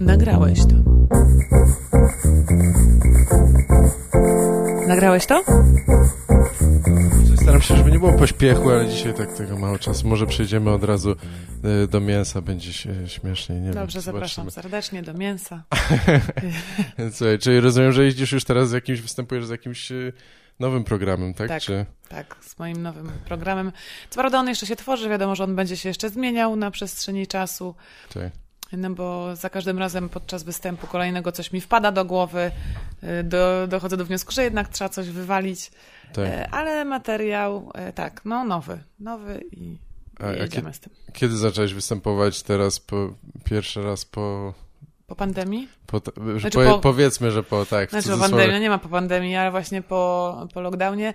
Nagrałeś to. Nagrałeś to? Staram się, żeby nie było pośpiechu, ale dzisiaj tak tego mało czasu. Może przejdziemy od razu y, do mięsa, będzie się śmieszniej. Nie Dobrze, wiem, zapraszam serdecznie do mięsa. Słuchaj, czyli rozumiem, że jeździsz już teraz z jakimś, występujesz z jakimś y, nowym programem, tak? Tak. Czy... Tak, z moim nowym programem. Co prawda on jeszcze się tworzy, wiadomo, że on będzie się jeszcze zmieniał na przestrzeni czasu, czy... no bo za każdym razem podczas występu kolejnego coś mi wpada do głowy, y, do, dochodzę do wniosku, że jednak trzeba coś wywalić, Tak. E, ale materiał, e, tak, no nowy, nowy i, A jedziemy z tym. Kiedy zacząłeś występować teraz po pierwszy raz po... Po pandemii? po, Znaczy po- Powiedzmy, że po tak. Znaczy po pandemii, no nie ma po pandemii, ale właśnie po, po lockdownie.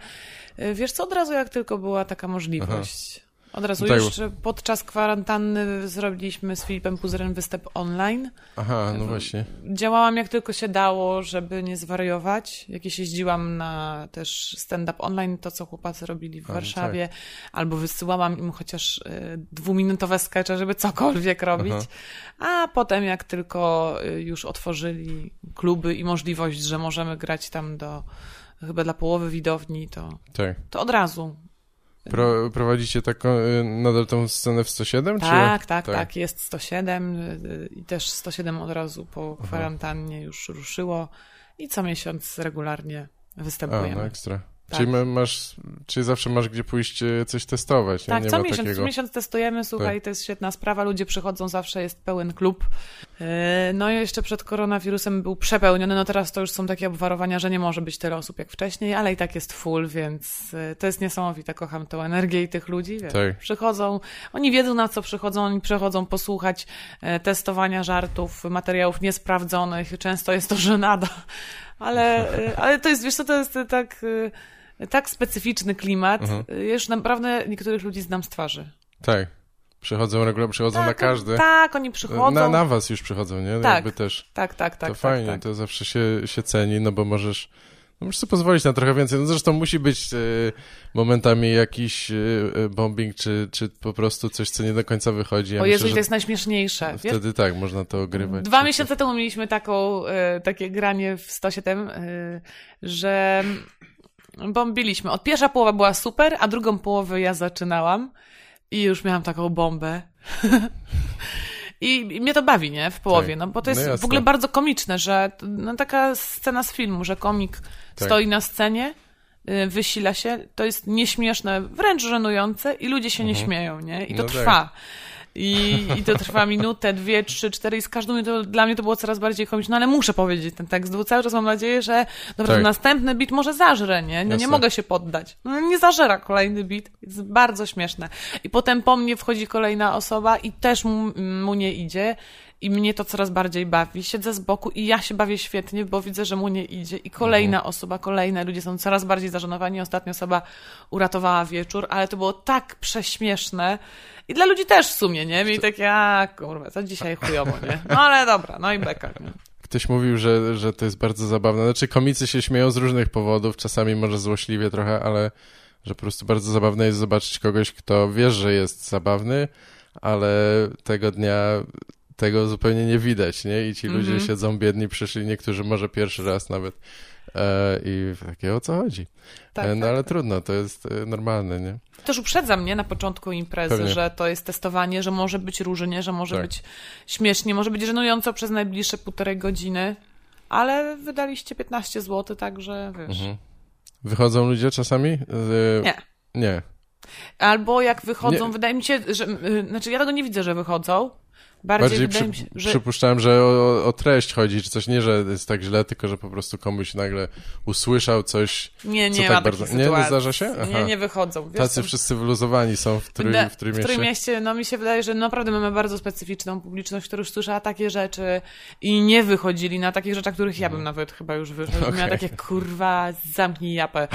Y, Wiesz co, od razu jak tylko była taka możliwość. Od razu No tak, już podczas kwarantanny zrobiliśmy z Filipem Puzerem występ online. Aha, no właśnie. Działałam jak tylko się dało, żeby nie zwariować. Jakieś jeździłam na też stand-up online, to co chłopacy robili w A, Warszawie, albo wysyłałam im chociaż y, dwuminutowe skecze, żeby cokolwiek robić. A potem jak tylko y, już otworzyli kluby i możliwość, że możemy grać tam do chyba dla połowy widowni, to, Tak. to od razu. Pro, prowadzicie taką, y, nadal tą scenę w 107? Tak, czy... tak, tak, jest 107 y, i też 107 od razu po kwarantannie już ruszyło i co miesiąc regularnie A, występujemy. no ekstra. Tak. Czyli ma- masz, czyli zawsze masz gdzie pójść e, coś testować, nie? Tak, nie co ma miesiąc, takiego... co miesiąc testujemy, słuchaj, Tak. to jest świetna sprawa, ludzie przychodzą, zawsze jest pełen klub. Yy, No i jeszcze przed koronawirusem był przepełniony, no teraz to już są takie obwarowania, że nie może być tyle osób jak wcześniej, ale i tak jest full, więc yy, to jest niesamowite, kocham tą energię i tych ludzi, wiesz, Tak. przychodzą, oni wiedzą na co przychodzą, oni przychodzą posłuchać e, testowania żartów, materiałów niesprawdzonych, często jest to żenada, ale, e, ale to jest, wiesz co, to jest e, tak... tak specyficzny klimat. Mhm. Ja już naprawdę niektórych ludzi znam z twarzy. Tak. Przychodzą regularnie, przychodzą na każdy. Tak, oni przychodzą. Na, na was już przychodzą, nie? Tak. Jakby też. Tak, tak, tak. to tak, fajnie, tak. to zawsze się, się ceni, no bo możesz... No sobie pozwolić na trochę więcej. No zresztą musi być e, momentami jakiś e, e, bombing, czy, czy po prostu coś, co nie do końca wychodzi. Ja O myślę, Jezu, że to jest najśmieszniejsze. Wiesz, Wtedy tak, można to ogrywać. Dwa miesiące temu mieliśmy taką, e, takie granie w 107, e, że bombiliśmy. Od pierwsza połowa była super, a drugą połowę ja zaczynałam i już miałam taką bombę. I, I mnie to bawi, nie? W połowie, Tak. no bo to No jest w jasne. ogóle bardzo komiczne, że no, taka scena z filmu, że komik Tak. stoi na scenie, y, wysila się, to jest nieśmieszne, wręcz żenujące i ludzie się nie śmieją, nie? I to No tak. I, I to trwa minutę, dwie, trzy, cztery i z każdą minutą dla mnie to było coraz bardziej komiczne, ale muszę powiedzieć ten tekst, bo cały czas mam nadzieję, że dobra, Tak. to następny bit może zażre, nie? No nie mogę się poddać. No nie zażera kolejny bit. Jest bardzo śmieszne. I potem po mnie wchodzi kolejna osoba i też mu, mu nie idzie. I mnie to coraz bardziej bawi. Siedzę z boku i ja się bawię świetnie, bo widzę, że mu nie idzie. I kolejna Mhm. osoba, kolejne ludzie są coraz bardziej zażenowani. Ostatnia osoba uratowała wieczór, ale to było tak prześmieszne. I dla ludzi też w sumie, nie? Mieli takie, a kurwa, to dzisiaj chujowo, nie? No ale dobra, no i beka, nie? Ktoś mówił, że, że to jest bardzo zabawne. Znaczy, komicy się śmieją z różnych powodów, czasami może złośliwie trochę, ale że po prostu bardzo zabawne jest zobaczyć kogoś, kto wie, że jest zabawny, ale tego dnia tego zupełnie nie widać, nie? I ci ludzie Mhm. siedzą biedni, przyszli niektórzy może pierwszy raz nawet e, i takie o co chodzi? Tak, e, no tak, ale tak. trudno, to jest e, normalne, nie? Też uprzedza mnie na początku imprezy, Pewnie. że to jest testowanie, że może być różnie, że może Tak. być śmiesznie, może być żenująco przez najbliższe półtorej godziny, ale wydaliście 15 zł, także wiesz. Mhm. Wychodzą ludzie czasami? E, Nie. Nie. Albo jak wychodzą, Nie. wydaje mi się, że. y, Znaczy, ja tego nie widzę, że wychodzą. Bardziej, Bardziej przy, się, że. przypuszczałem, że o, o treść chodzi, czy coś nie, że jest tak źle, tylko że po prostu komuś nagle usłyszał coś. Nie, co nie tak ma bardzo- nie, nie zdarza się? Aha. Nie, nie wychodzą. Wiesz, Tacy co- wszyscy wyluzowani są w, trój, Da- w Trójmieście. W Trójmieście, no mi się wydaje, że naprawdę mamy bardzo specyficzną publiczność, która już słyszała takie rzeczy i nie wychodzili na takich rzeczach, których ja bym nawet chyba już wyszła. Okay. Miała takie, kurwa, zamknij japę.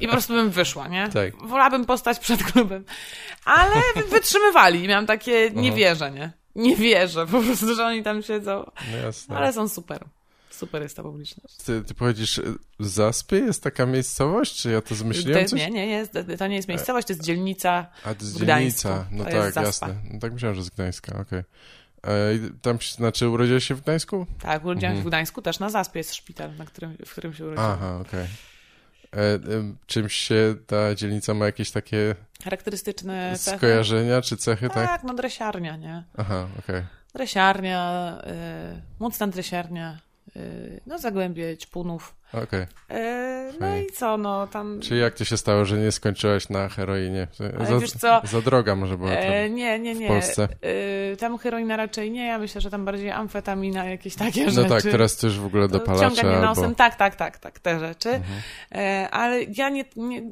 I po prostu bym wyszła, nie? Tak. Wolałabym postać przed klubem. Ale wytrzymywali i miałam takie, nie wierzę, nie? Nie wierzę po prostu, że oni tam siedzą. No jasne. Ale są super. Super jest ta publiczność. Ty, ty powiedzisz, y, Zaspy jest taka miejscowość, czy ja to zmyśliłem coś? nie, nie, jest, to nie jest miejscowość, to jest dzielnica A to jest Gdańsku. dzielnica. No To tak, jasne. No tak myślałem, że z Gdańska, okej. E, i tam się, znaczy urodziłeś się w Gdańsku? Tak, urodziłam się Mhm. w Gdańsku, też na Zaspie jest szpital, na którym, w którym się urodziłam. Aha, okej. E, em, Czymś się ta dzielnica ma jakieś takie Charakterystyczne cechy. skojarzenia czy cechy, tak? Tak, no dresiarnia, nie? Aha, okej. Dresiarnia, y, mocna dresiarnia, no Zagłębie, Ćpunów. Okej. Y, no Fajnie. i co, no tam... Czyli jak to się stało, że nie skończyłaś na heroinie? Ale Za, wiesz co? za droga może była. E, nie, nie, nie. w Polsce. Y, tam heroina raczej nie, ja myślę, że tam bardziej amfetamina, jakieś takie No rzeczy. tak, teraz też w ogóle dopalacze Wciąganie albo... nosem, tak, tak, tak, tak, te rzeczy. Mhm. E, ale ja nie, nie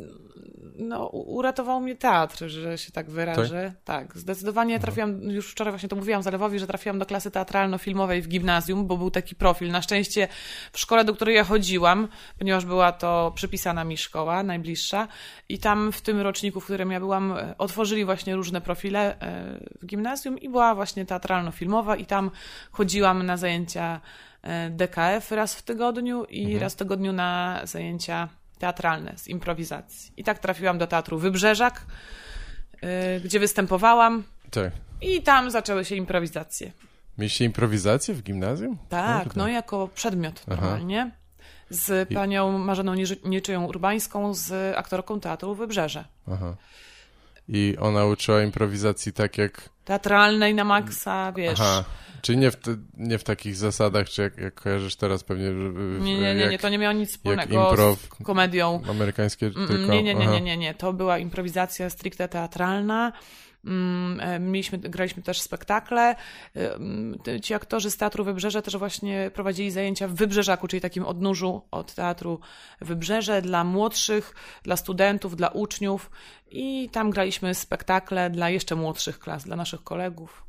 no, uratował mnie teatr, że się tak wyrażę. Tak, zdecydowanie trafiłam, już wczoraj właśnie to mówiłam Zalewowi, że trafiłam do klasy teatralno-filmowej w gimnazjum, bo był taki profil. Na szczęście w szkole, do której ja chodziłam, ponieważ była to przypisana mi szkoła, najbliższa i tam w tym roczniku, w którym ja byłam, e, otworzyli właśnie różne profile e, w gimnazjum i była właśnie teatralno-filmowa i tam chodziłam na zajęcia e, DKF raz w tygodniu i raz w tygodniu na zajęcia teatralne z improwizacji. I tak trafiłam do teatru Wybrzeżak, y, gdzie występowałam Tak. i tam zaczęły się improwizacje. Mieliście improwizację w gimnazjum? Tak, Kurde. no jako przedmiot normalnie. Z panią Marzeną Nieczyją Urbańską, z aktorką teatru Wybrzeże. Aha. I ona uczyła improwizacji tak jak... Teatralnej na maksa, wiesz. Aha. Czyli nie w, te, nie w takich zasadach, czy jak, jak kojarzysz teraz pewnie... w- Nie, nie, nie, jak nie, to nie miało nic wspólnego improv- z komedią. Amerykańskie Mm, tylko... Nie, nie, nie, nie, nie, nie. To była improwizacja stricte teatralna. Mm, e, Mieliśmy, graliśmy też spektakle. E, mm, Ci aktorzy z Teatru Wybrzeże też właśnie prowadzili zajęcia w Wybrzeżaku, czyli takim odnóżu od Teatru Wybrzeże dla młodszych, dla studentów, dla uczniów. I tam graliśmy spektakle dla jeszcze młodszych klas, dla naszych kolegów.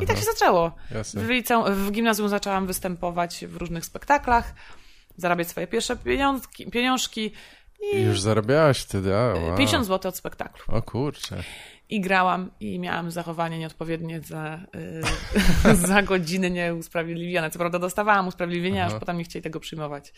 I tak się zaczęło. Jasne. W, liceum, w gimnazjum zaczęłam występować w różnych spektaklach, zarabiać swoje pierwsze pieniążki, pieniążki. I już zarabiałaś wtedy, a wow. 50 zł od spektaklu. O kurczę. I grałam i miałam zachowanie nieodpowiednie za, y, za godziny nieusprawiedliwione. Co prawda dostawałam usprawiedliwienia, Aha. aż potem nie chcieli tego przyjmować.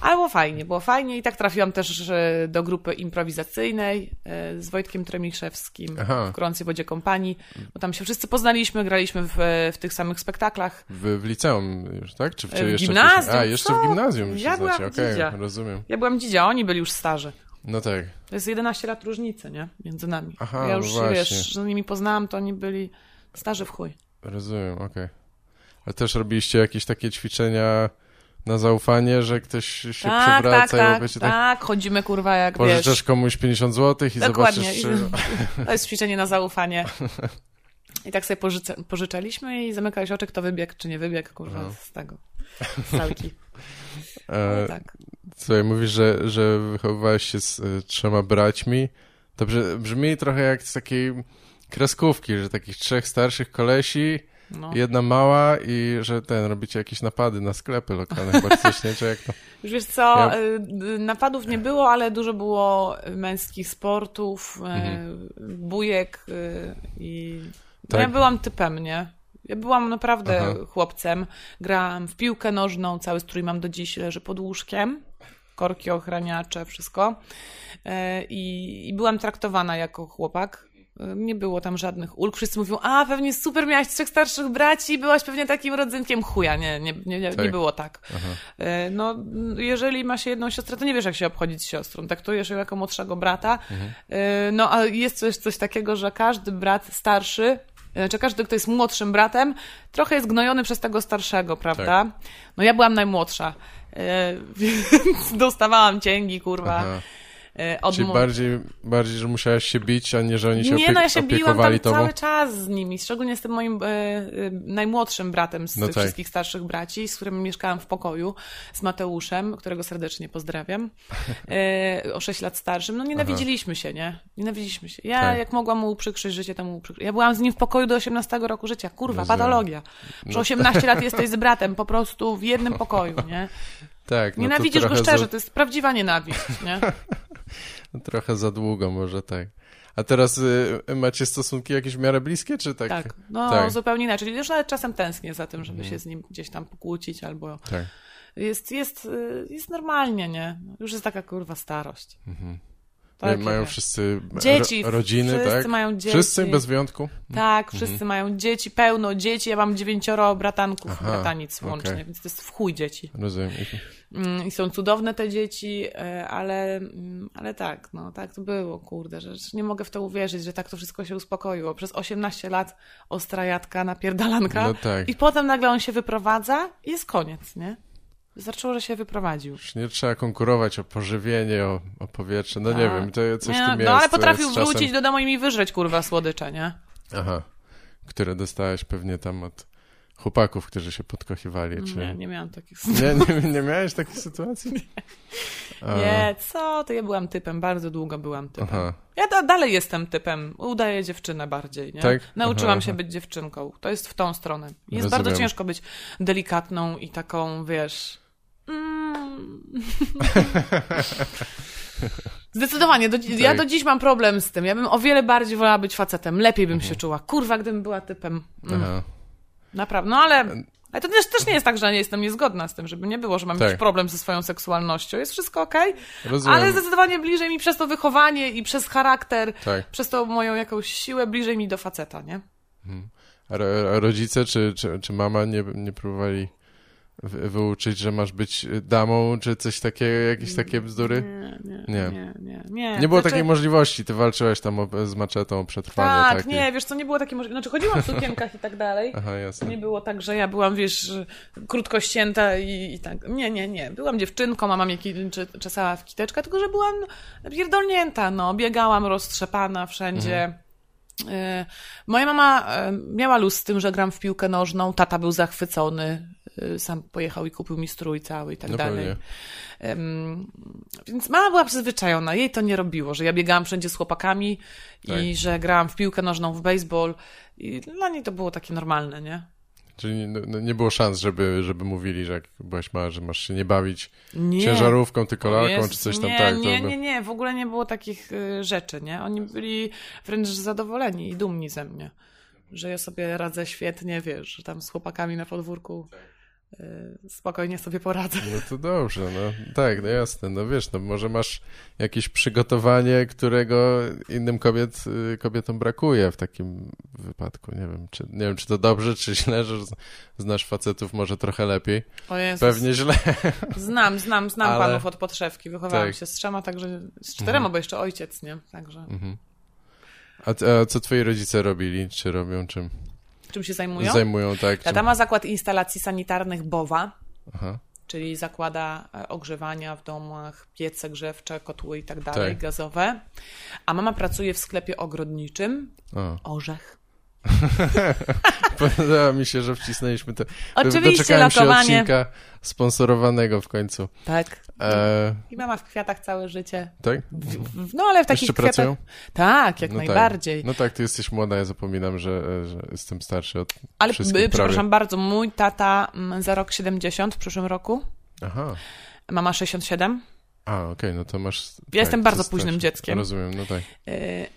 Ale było fajnie, było fajnie i tak trafiłam też y, do grupy improwizacyjnej y, z Wojtkiem Tremiszewskim Aha. w Gorącej Wodzie Kompanii, bo tam się wszyscy poznaliśmy, graliśmy w, w tych samych spektaklach. W, w liceum już, tak? Czy, czy W jeszcze gimnazjum? A, jeszcze co? w gimnazjum się Ja znacie, okej, dzidzia. rozumiem. Ja byłam dzidzia, oni byli już starzy. No tak. To jest 11 lat różnicy, nie? Między nami. Aha, ja już, właśnie. wiesz, że nimi poznałam, to oni byli starzy w chuj. Rozumiem, okej. A też robiliście jakieś takie ćwiczenia na zaufanie, że ktoś się Tak, tak, przewraca i tak, wiecie, tak, tak, chodzimy kurwa jak pożyczasz wiesz. komuś 50 zł i Dokładnie. zobaczysz, czy... To jest ćwiczenie na zaufanie. I tak sobie pożycza, pożyczaliśmy i zamykałeś oczy, kto wybiegł, czy nie wybiegł, kurwa, No. z tego, z salki. E, No, tak. Słuchaj, mówisz, że, że wychowywałeś się z e, trzema braćmi. To brzmi trochę jak z takiej kreskówki, że takich trzech starszych kolesi, No. jedna mała i że ten, robicie jakieś napady na sklepy lokalne chyba coś, nie? Czy jak to? Już wiesz co, Ja- y, y, napadów nie było, ale dużo było męskich sportów, y, Mhm. bujek y, i... No Tak. ja byłam typem, nie? Ja byłam naprawdę Aha. chłopcem. Grałam w piłkę nożną, cały strój mam do dziś, leży pod łóżkiem. Korki, ochraniacze, wszystko. E, I, I byłam traktowana jako chłopak. E, Nie było tam żadnych ulg. Wszyscy mówią, a pewnie super, miałaś trzech starszych braci, byłaś pewnie takim rodzynkiem chuja. Nie, nie, nie, nie, Tak. nie było tak. Aha. E, No, jeżeli ma się jedną siostrę, to nie wiesz, jak się obchodzić z siostrą. Traktujesz ją jako młodszego brata. Mhm. No, a jest coś, coś takiego, że każdy brat starszy, znaczy każdy, kto jest młodszym bratem, trochę jest gnojony przez tego starszego, prawda? Tak. No, ja byłam najmłodsza, więc dostawałam cięgi, kurwa. Aha. E, Od Czyli bardziej, bardziej, że musiałaś się bić, a nie, że oni się nie, opiek- no ja się biłam tam opiekowali tobą? cały czas z nimi, szczególnie z tym moim e, e, najmłodszym bratem z No tych tak. wszystkich starszych braci, z którym mieszkałam w pokoju, z Mateuszem, którego serdecznie pozdrawiam, e, o 6 lat starszym. No nienawidziliśmy się, nie? Nienawidziliśmy się. Ja Tak. jak mogłam mu uprzykrzyć życie, to mu uprzykrzyć. Ja byłam z nim w pokoju do 18 roku życia. Kurwa, Rozumiem. patologia. Że No. 18 lat jesteś z bratem po prostu w jednym pokoju, nie? Tak, no Nienawidzisz go szczerze, za, to jest prawdziwa nienawiść, nie? trochę za długo może, tak. A teraz y, macie stosunki jakieś w miarę bliskie, czy tak? Tak, no Tak. zupełnie inaczej. Już nawet czasem tęsknię za tym, żeby Mhm. się z nim gdzieś tam pokłócić albo Tak. jest, jest, y, jest normalnie, nie? Już jest taka kurwa starość. Takie. Mają wszyscy Dzieci, ro, rodziny, wszyscy tak? mają dzieci. Wszyscy bez wyjątku? Tak, wszyscy mają dzieci, pełno dzieci. Ja mam dziewięcioro bratanków, Aha, bratanic łącznie, więc to jest w chuj dzieci. Rozumiem. Mm, I są cudowne te dzieci, e, ale, mm, ale tak, no tak to było, kurde, że nie mogę w to uwierzyć, że tak to wszystko się uspokoiło. Przez 18 lat ostra jadka, napierdalanka No tak. i potem nagle on się wyprowadza i jest koniec, nie? Wystarczyło, że się wyprowadził. Już nie trzeba konkurować o pożywienie, o, o powietrze. No nie Tak. wiem, to coś Nie, tym jest. no ale potrafił z czasem. wrócić do domu i mi wyżreć, kurwa, słodycze, nie? Aha. Które dostałeś pewnie tam od chłopaków, którzy się podkochiwali, czy... Nie, nie miałam takich Nie, nie, nie miałeś takiej sytuacji? A, Nie, co? To ja byłam typem, bardzo długo byłam typem. Aha. Ja da, dalej jestem typem, udaję dziewczynę bardziej, nie? Tak? Nauczyłam Aha, się aha. być dziewczynką. To jest w tą stronę. Jest Rozumiem. bardzo ciężko być delikatną i taką, wiesz... Mm. Zdecydowanie. Do, Ja Tak. do dziś mam problem z tym. Ja bym o wiele bardziej wolała być facetem. Lepiej bym Mhm. się czuła. Kurwa, gdybym była typem. Mm. Naprawdę. No ale, ale to też, też nie jest tak, że ja nie jestem niezgodna z tym, żeby nie było, że mam Tak. jakiś problem ze swoją seksualnością. Jest wszystko okej, Rozumiem. ale zdecydowanie bliżej mi przez to wychowanie i przez charakter, Tak. przez tą moją jakąś siłę, bliżej mi do faceta, nie? Ro- a rodzice czy, czy, czy mama nie, nie próbowali wyuczyć, że masz być damą, czy coś takiego, jakieś takie bzdury? Nie, nie, Nie. nie, nie. Nie, było Znaczy- takiej możliwości, ty walczyłeś tam o, z maczetą o przetrwanie. Tak, takie. nie, wiesz co, nie było takiej możliwości. Znaczy chodziłam w sukienkach i tak dalej. Aha, jasne. Nie było tak, że ja byłam, wiesz, krótko ścięta i, i tak. Nie, nie, nie. Byłam dziewczynką, mama mnie czesała w kiteczkę, tylko że byłam pierdolnięta, no. Biegałam roztrzepana wszędzie. Y, Moja mama y, miała luz z tym, że gram w piłkę nożną, tata był zachwycony, sam pojechał i kupił mi strój cały i tak No dalej. Ym, Więc mama była przyzwyczajona, jej to nie robiło, że ja biegałam wszędzie z chłopakami Tak. i że grałam w piłkę nożną, w baseball i dla niej to było takie normalne, nie? Czyli no, no, nie było szans, żeby, żeby mówili, że jak byłaś mała, że masz się nie bawić Nie. ciężarówką, tylko lalką, czy coś tam. nie, tak, nie, by- nie, nie, w ogóle nie było takich y, rzeczy, nie? Oni byli wręcz zadowoleni i dumni ze mnie, że ja sobie radzę świetnie, wiesz, że tam z chłopakami na podwórku y, spokojnie sobie poradzę. No to dobrze, no tak, no jasne, no wiesz, no może masz jakieś przygotowanie, którego innym kobiet, y, kobietom brakuje w takim wypadku, nie wiem, czy, nie wiem, czy to dobrze, czy źle, że znasz facetów może trochę lepiej, O Jezus. pewnie źle, Znam, znam, znam Ale- panów od podszewki. Wychowałam Tak. się z trzema, także z czterema, bo jeszcze ojciec, nie? Także Mhm. a, a co twoi rodzice robili, czy robią, czym czym się zajmują? zajmują, tak? Tata ma zakład instalacji sanitarnych BOWA, Aha, czyli zakłada e, ogrzewania w domach, piece grzewcze, kotły i tak dalej, Tak. gazowe. A mama pracuje w sklepie ogrodniczym. o. Orzech. Podoba mi się, że wcisnęliśmy to. Oczywiście Doczekałem się lokowanie. odcinka sponsorowanego w końcu. Tak. E, I mama w kwiatach całe życie. tak? W, no ale w takich Jeszcze kwiatach... pracują? Tak, jak No najbardziej. Tak. No tak, ty jesteś młoda, ja zapominam, że, że jestem starszy od ale wszystkich by, prawie. przepraszam bardzo, mój tata mm, za rok 70 w przyszłym roku, Aha. mama 67. A, okej, no to masz... Ja jestem to bardzo późnym dzieckiem. Rozumiem, no tak. Yy,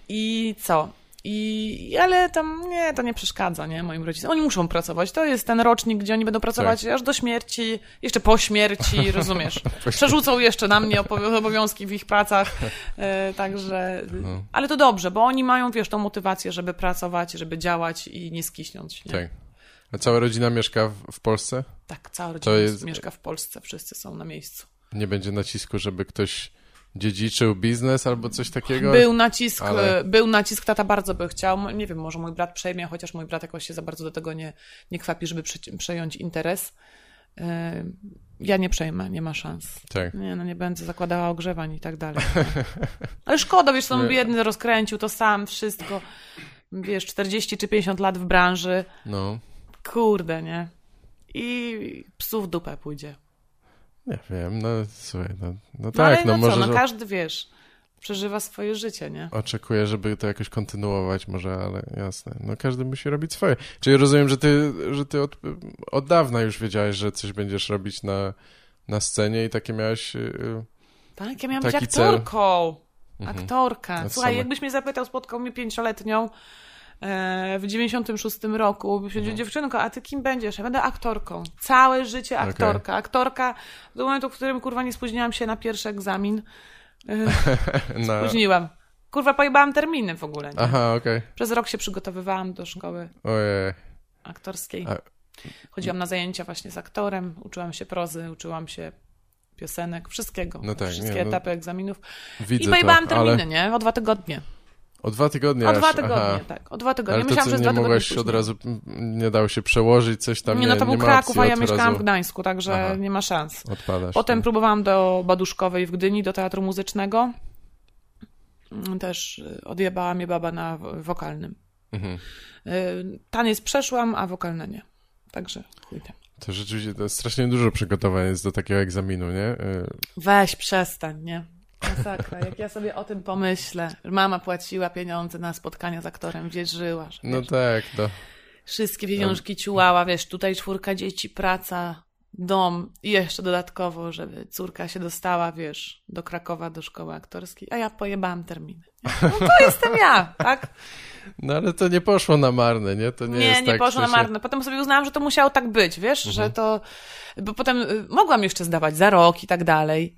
I co? I, ale tam nie, to nie przeszkadza, nie, moim rodzicom. Oni muszą pracować. To jest ten rocznik, gdzie oni będą pracować Tak. aż do śmierci, jeszcze po śmierci, rozumiesz? Przerzucą jeszcze na mnie obowiązki w ich pracach, yy, także... No. Ale to dobrze, bo oni mają, wiesz, tą motywację, żeby pracować, żeby działać i nie skiśniąć, nie? Tak. A cała rodzina mieszka w, w Polsce? Tak, cała rodzina jest- mieszka w Polsce, wszyscy są na miejscu. Nie będzie nacisku, żeby ktoś dziedziczył biznes albo coś takiego? Był nacisk, ale- był nacisk, tata bardzo by chciał. Nie wiem, może mój brat przejmie, chociaż mój brat jakoś się za bardzo do tego nie, nie kwapi, żeby przejąć interes. E, Ja nie przejmę, nie ma szans. Tak. Nie, no nie będę zakładała ogrzewań i tak dalej. No. Ale szkoda, wiesz, on biedny rozkręcił to sam, wszystko. Wiesz, 40 czy 50 lat w branży. No, Kurde, nie? I psu w dupę pójdzie. Nie wiem, no słuchaj, no, no No, tak, ale no, no, może co, no każdy, wiesz, przeżywa swoje życie, nie? oczekuję, żeby to jakoś kontynuować może, ale jasne, no każdy musi robić swoje. Czyli rozumiem, że ty, że ty od, od dawna już wiedziałeś, że coś będziesz robić na, na scenie i takie miałeś... Yy, Tak, ja miałam być cel. aktorką. Mhm. Aktorka. To Słuchaj, jakbyś mnie zapytał, spotkał mnie pięcioletnią w 96 roku, się Mhm. dziewczynko, a ty kim będziesz? Ja będę aktorką. Całe życie aktorka. Aktorka do momentu, w którym kurwa nie spóźniałam się na pierwszy egzamin. Yy, Na... Spóźniłam. Kurwa, pojebałam terminy w ogóle. Nie? Aha, okej. Przez rok się przygotowywałam do szkoły Ojej. aktorskiej. Chodziłam na zajęcia właśnie z aktorem, uczyłam się prozy, uczyłam się piosenek, wszystkiego. No tak, Wszystkie nie, no- etapy egzaminów. Widzę I pojebałam to, terminy, ale... nie? O dwa tygodnie. O dwa tygodnie O aż, dwa tygodnie, aha. tak. O dwa tygodnie. Ale to Myślałam, co, że nie dwa tygodnie mogłaś od razu, m, nie dało się przełożyć coś tam, Nie, no to był nie ma Kraków, a ja mieszkałam razu w Gdańsku, także Aha. nie ma szans. Odpadasz. Potem tak. próbowałam do Baduszkowej w Gdyni, do teatru muzycznego. Mm, Też y, odjebała mnie baba na wokalnym. Mhm. Y, Taniec przeszłam, a wokalne nie. Także chuj tam. To rzeczywiście to strasznie dużo przygotowań jest do takiego egzaminu, nie? Y, Weź, przestań, nie? Masakra. Jak ja sobie o tym pomyślę, że mama płaciła pieniądze na spotkania z aktorem, wierzyła, że No wiesz, tak, to... wszystkie pieniążki ciułała, wiesz, tutaj czwórka dzieci, praca, dom i jeszcze dodatkowo, żeby córka się dostała, wiesz, do Krakowa, do szkoły aktorskiej, a ja pojebałam terminy. No to jestem ja, tak? No ale to nie poszło na marne, nie? To nie, Nie, jest nie tak, poszło na że się- marne. Potem sobie uznałam, że to musiało tak być, wiesz, że Mhm. to... Bo potem y, mogłam jeszcze zdawać za rok i tak dalej,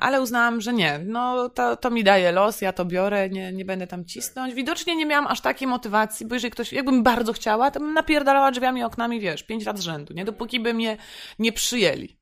ale uznałam, że nie. No, to, to mi daje los, ja to biorę, nie, nie będę tam cisnąć. Widocznie nie miałam aż takiej motywacji, bo jeżeli ktoś, jakbym bardzo chciała, to bym napierdalała drzwiami oknami, wiesz, pięć lat z rzędu, nie? Dopóki by mnie nie przyjęli.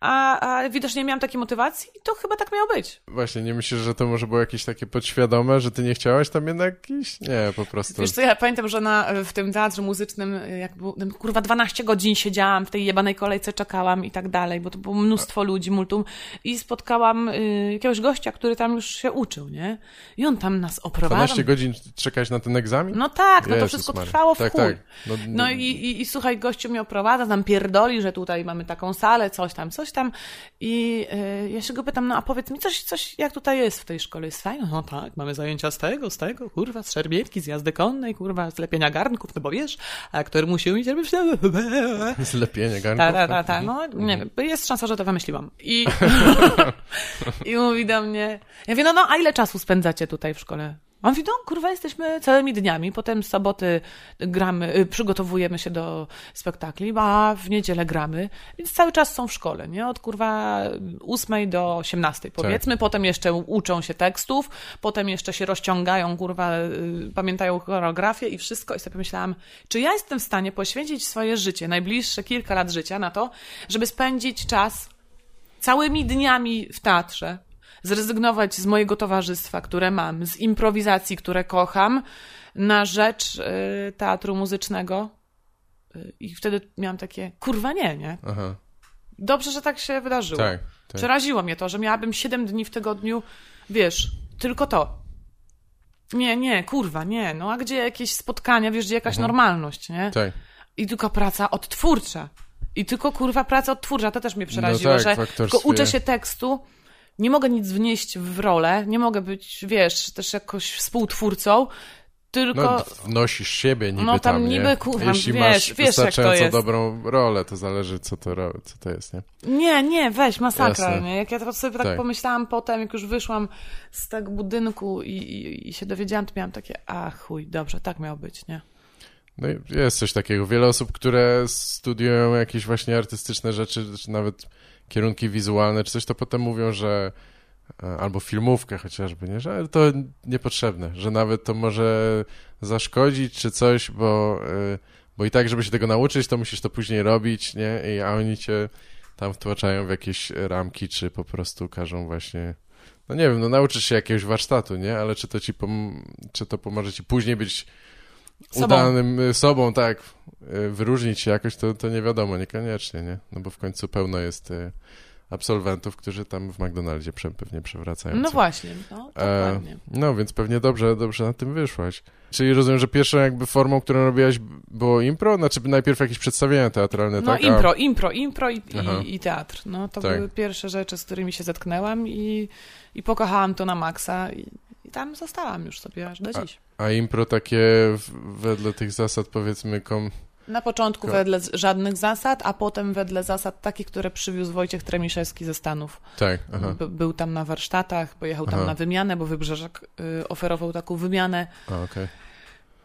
A, a widocznie nie miałam takiej motywacji i to chyba tak miało być. Właśnie, nie myślisz, że to może było jakieś takie podświadome, że ty nie chciałaś tam jednak iść? Nie, po prostu. Wiesz co, ja pamiętam, że na, w tym teatrze muzycznym, jak był, no, kurwa 12 godzin siedziałam w tej jebanej kolejce, czekałam i tak dalej, bo to było mnóstwo ludzi, multum i spotkałam y, jakiegoś gościa, który tam już się uczył, nie? I on tam nas oprowadził. 12 godzin czekać na ten egzamin? No tak, no to Jezus wszystko Maria. trwało w tak. Tak, no, No i, i, i słuchaj, gościu mnie oprowadza, tam pierdoli, że tutaj mamy taką salę, coś tam, coś tam. I y, ja się go pytam, no a powiedz mi coś, coś, jak tutaj jest w tej szkole? Jest fajno? No tak, mamy zajęcia z tego, z tego, kurwa, z szermierki, z jazdy konnej, kurwa, z lepienia garnków, no bo wiesz, aktor musi umieć robić... Zlepienie garnków. Ta, ta, ta, tak? ta, no nie wiem, jest szansa, że to wymyśliłam. I, I mówi do mnie, ja mówię, no, no, a ile czasu spędzacie tutaj w szkole? A On mówi, no kurwa, jesteśmy całymi dniami, potem z soboty gramy, y, przygotowujemy się do spektakli, a w niedzielę gramy, więc cały czas są w szkole, nie? Od kurwa 8 do 18 powiedzmy, potem jeszcze uczą się tekstów, potem jeszcze się rozciągają, kurwa, y, pamiętają choreografię i wszystko. I sobie pomyślałam, czy ja jestem w stanie poświęcić swoje życie, najbliższe kilka lat życia na to, żeby spędzić czas całymi dniami w teatrze, zrezygnować z mojego towarzystwa, które mam, z improwizacji, które kocham, na rzecz y, teatru muzycznego. Y, I wtedy miałam takie, kurwa nie, nie? Aha, Dobrze, że tak się wydarzyło. tak. tak. Przeraziło mnie to, że miałabym 7 dni w tygodniu, wiesz, tylko to. Nie, nie, kurwa, nie. No a gdzie jakieś spotkania, wiesz, gdzie jakaś Mhm. normalność, nie? tak. I tylko praca odtwórcza. I tylko kurwa praca odtwórcza. To też mnie przeraziło, No tak, że tylko uczę się tekstu, nie mogę nic wnieść w rolę, nie mogę być, wiesz, też jakoś współtwórcą, tylko. No, wnosisz siebie niby No tam tam, niby, nie? kurwa, Jeśli wiesz, masz wiesz, wystarczająco dobrą rolę, to zależy, co to, co to jest, nie? Nie, nie, weź, masakra, Jasne. nie? Jak ja to sobie tak, Tak. pomyślałam potem, jak już wyszłam z tego budynku i, i, i się dowiedziałam, to miałam takie, a chuj, dobrze, tak miało być, nie? No jest coś takiego. Wiele osób, które studiują jakieś właśnie artystyczne rzeczy, czy nawet kierunki wizualne, czy coś, to potem mówią, że e, albo filmówkę chociażby, nie? Że to niepotrzebne, że nawet to może zaszkodzić, czy coś, bo, e, bo i tak, żeby się tego nauczyć, to musisz to później robić, nie? I, a oni cię tam wtłaczają w jakieś ramki, czy po prostu każą właśnie no nie wiem, no nauczysz się jakiegoś warsztatu, nie? Ale czy to ci czy to pomoże ci później być Sobą. udanym y, sobą, tak, y, wyróżnić się jakoś, to, to nie wiadomo, niekoniecznie, nie? No bo w końcu pełno jest y, absolwentów, którzy tam w McDonaldzie prze, pewnie przewracają. No właśnie, no, E, dokładnie. no, więc pewnie dobrze, dobrze na tym wyszłaś. Czyli rozumiem, że pierwszą jakby formą, którą robiłaś było impro? Znaczy najpierw jakieś przedstawienia teatralne, No tak? A- impro, impro, impro i, i, i teatr. No to Tak. były pierwsze rzeczy, z którymi się zetknęłam i, i pokochałam to na maksa i, i tam zostałam już sobie aż do dziś. A impro takie wedle tych zasad powiedzmy kom... Na początku Ko- wedle żadnych zasad, a potem wedle zasad takich, które przywiózł Wojciech Tremiszewski ze Stanów. Tak, aha, By, był tam na warsztatach, pojechał tam Aha. na wymianę, bo Wybrzeżak y, oferował taką wymianę a, okej.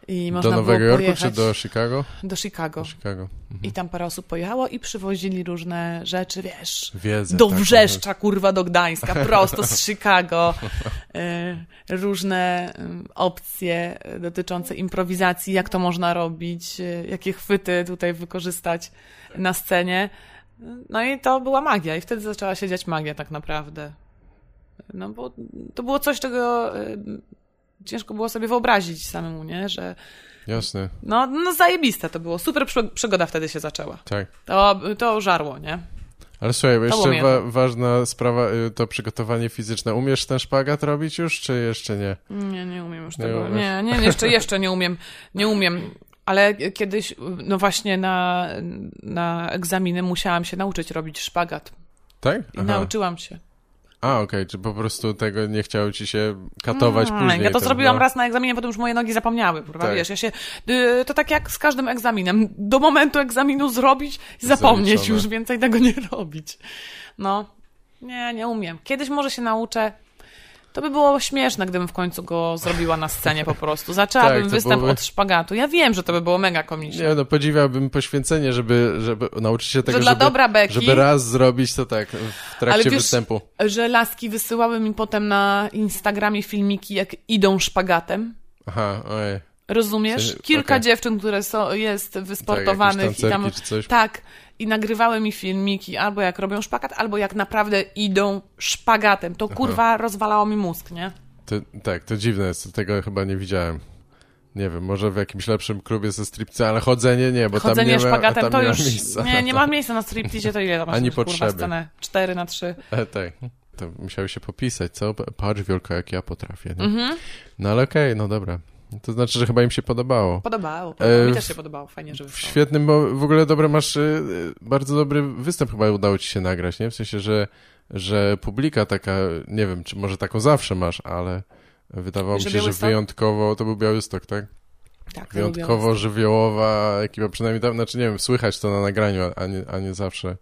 I można do Nowego Jorku pojechać czy do Chicago? do Chicago. Do Chicago. Mhm. I tam parę osób pojechało i przywozili różne rzeczy, wiesz, Wiedzę. do taką. Wrzeszcza, kurwa, do Gdańska, prosto z Chicago. Y, Różne y, opcje dotyczące improwizacji, jak to można robić, y, jakie chwyty tutaj wykorzystać na scenie. No i to była magia i wtedy zaczęła się dziać magia tak naprawdę. No bo to było coś, czego ciężko było sobie wyobrazić samemu, nie? Że Jasne, no, no zajebiste to było. Super przy- przygoda wtedy się zaczęła. tak. To, to żarło, nie? Ale słuchaj, jeszcze wa- ważna sprawa, y, to przygotowanie fizyczne. Umiesz ten szpagat robić już, czy jeszcze nie? Nie, nie umiem już Nie tego. umiesz. Nie, nie, jeszcze, jeszcze nie umiem. Nie umiem. Ale kiedyś, no właśnie na, na egzaminy musiałam się nauczyć robić szpagat. Tak? I nauczyłam się. A, okej, czy po prostu tego nie chciało ci się katować Mm, później? Ja to zrobiłam no. raz na egzaminie, potem już moje nogi zapomniały, prawda? Tak. Wiesz, ja się, y, to tak jak z każdym egzaminem. Do momentu egzaminu zrobić i zapomnieć Zaliczone. już, więcej tego nie robić. No, nie, nie umiem. Kiedyś może się nauczę. To by było śmieszne, gdybym w końcu go zrobiła na scenie po prostu. Zaczęłabym Tak, występ byłoby- od szpagatu. Ja wiem, że to by było mega komiczne. Nie, no podziwiałbym poświęcenie, żeby, żeby nauczyć się tego, że dla żeby, dobra beki, żeby raz zrobić to tak w trakcie Ale wiesz- występu. że laski wysyłały mi potem na Instagramie filmiki, jak idą szpagatem. Aha, ojej. Rozumiesz? Kilka okej. dziewczyn, które są, jest Tak, wysportowanych jakieś i tam. Tak. I nagrywały mi filmiki albo jak robią szpagat, albo jak naprawdę idą szpagatem. To kurwa rozwalało mi mózg, nie? To, tak, to dziwne jest, tego chyba nie widziałem. Nie wiem, może w jakimś lepszym klubie ze stripcy, ale chodzenie nie, bo Chodzenie tam nie ma, tam to nie już. miejsca. nie, nie ma miejsca na striptease, to ile tam masz Ani kurwa potrzeby. scenę? 4 na 3. E, tak, to musiały się popisać, co? Patrz Wielka, jak ja potrafię. Nie? Mhm. No ale okej, no dobra. To znaczy, że chyba im się podobało. Podobało. E, mi w- też się podobało. Fajnie, że W wyszło. świetnym, bo w ogóle dobre masz, y, bardzo dobry występ chyba udało ci się nagrać, nie? W sensie, że, że publika taka, nie wiem, czy może taką zawsze masz, ale wydawało Że mi się, że Białystok? wyjątkowo, to był Białystok, tak? Tak, Wyjątkowo lubię. żywiołowa ekipa, przynajmniej tam, znaczy nie wiem, słychać to na nagraniu, a nie, a nie zawsze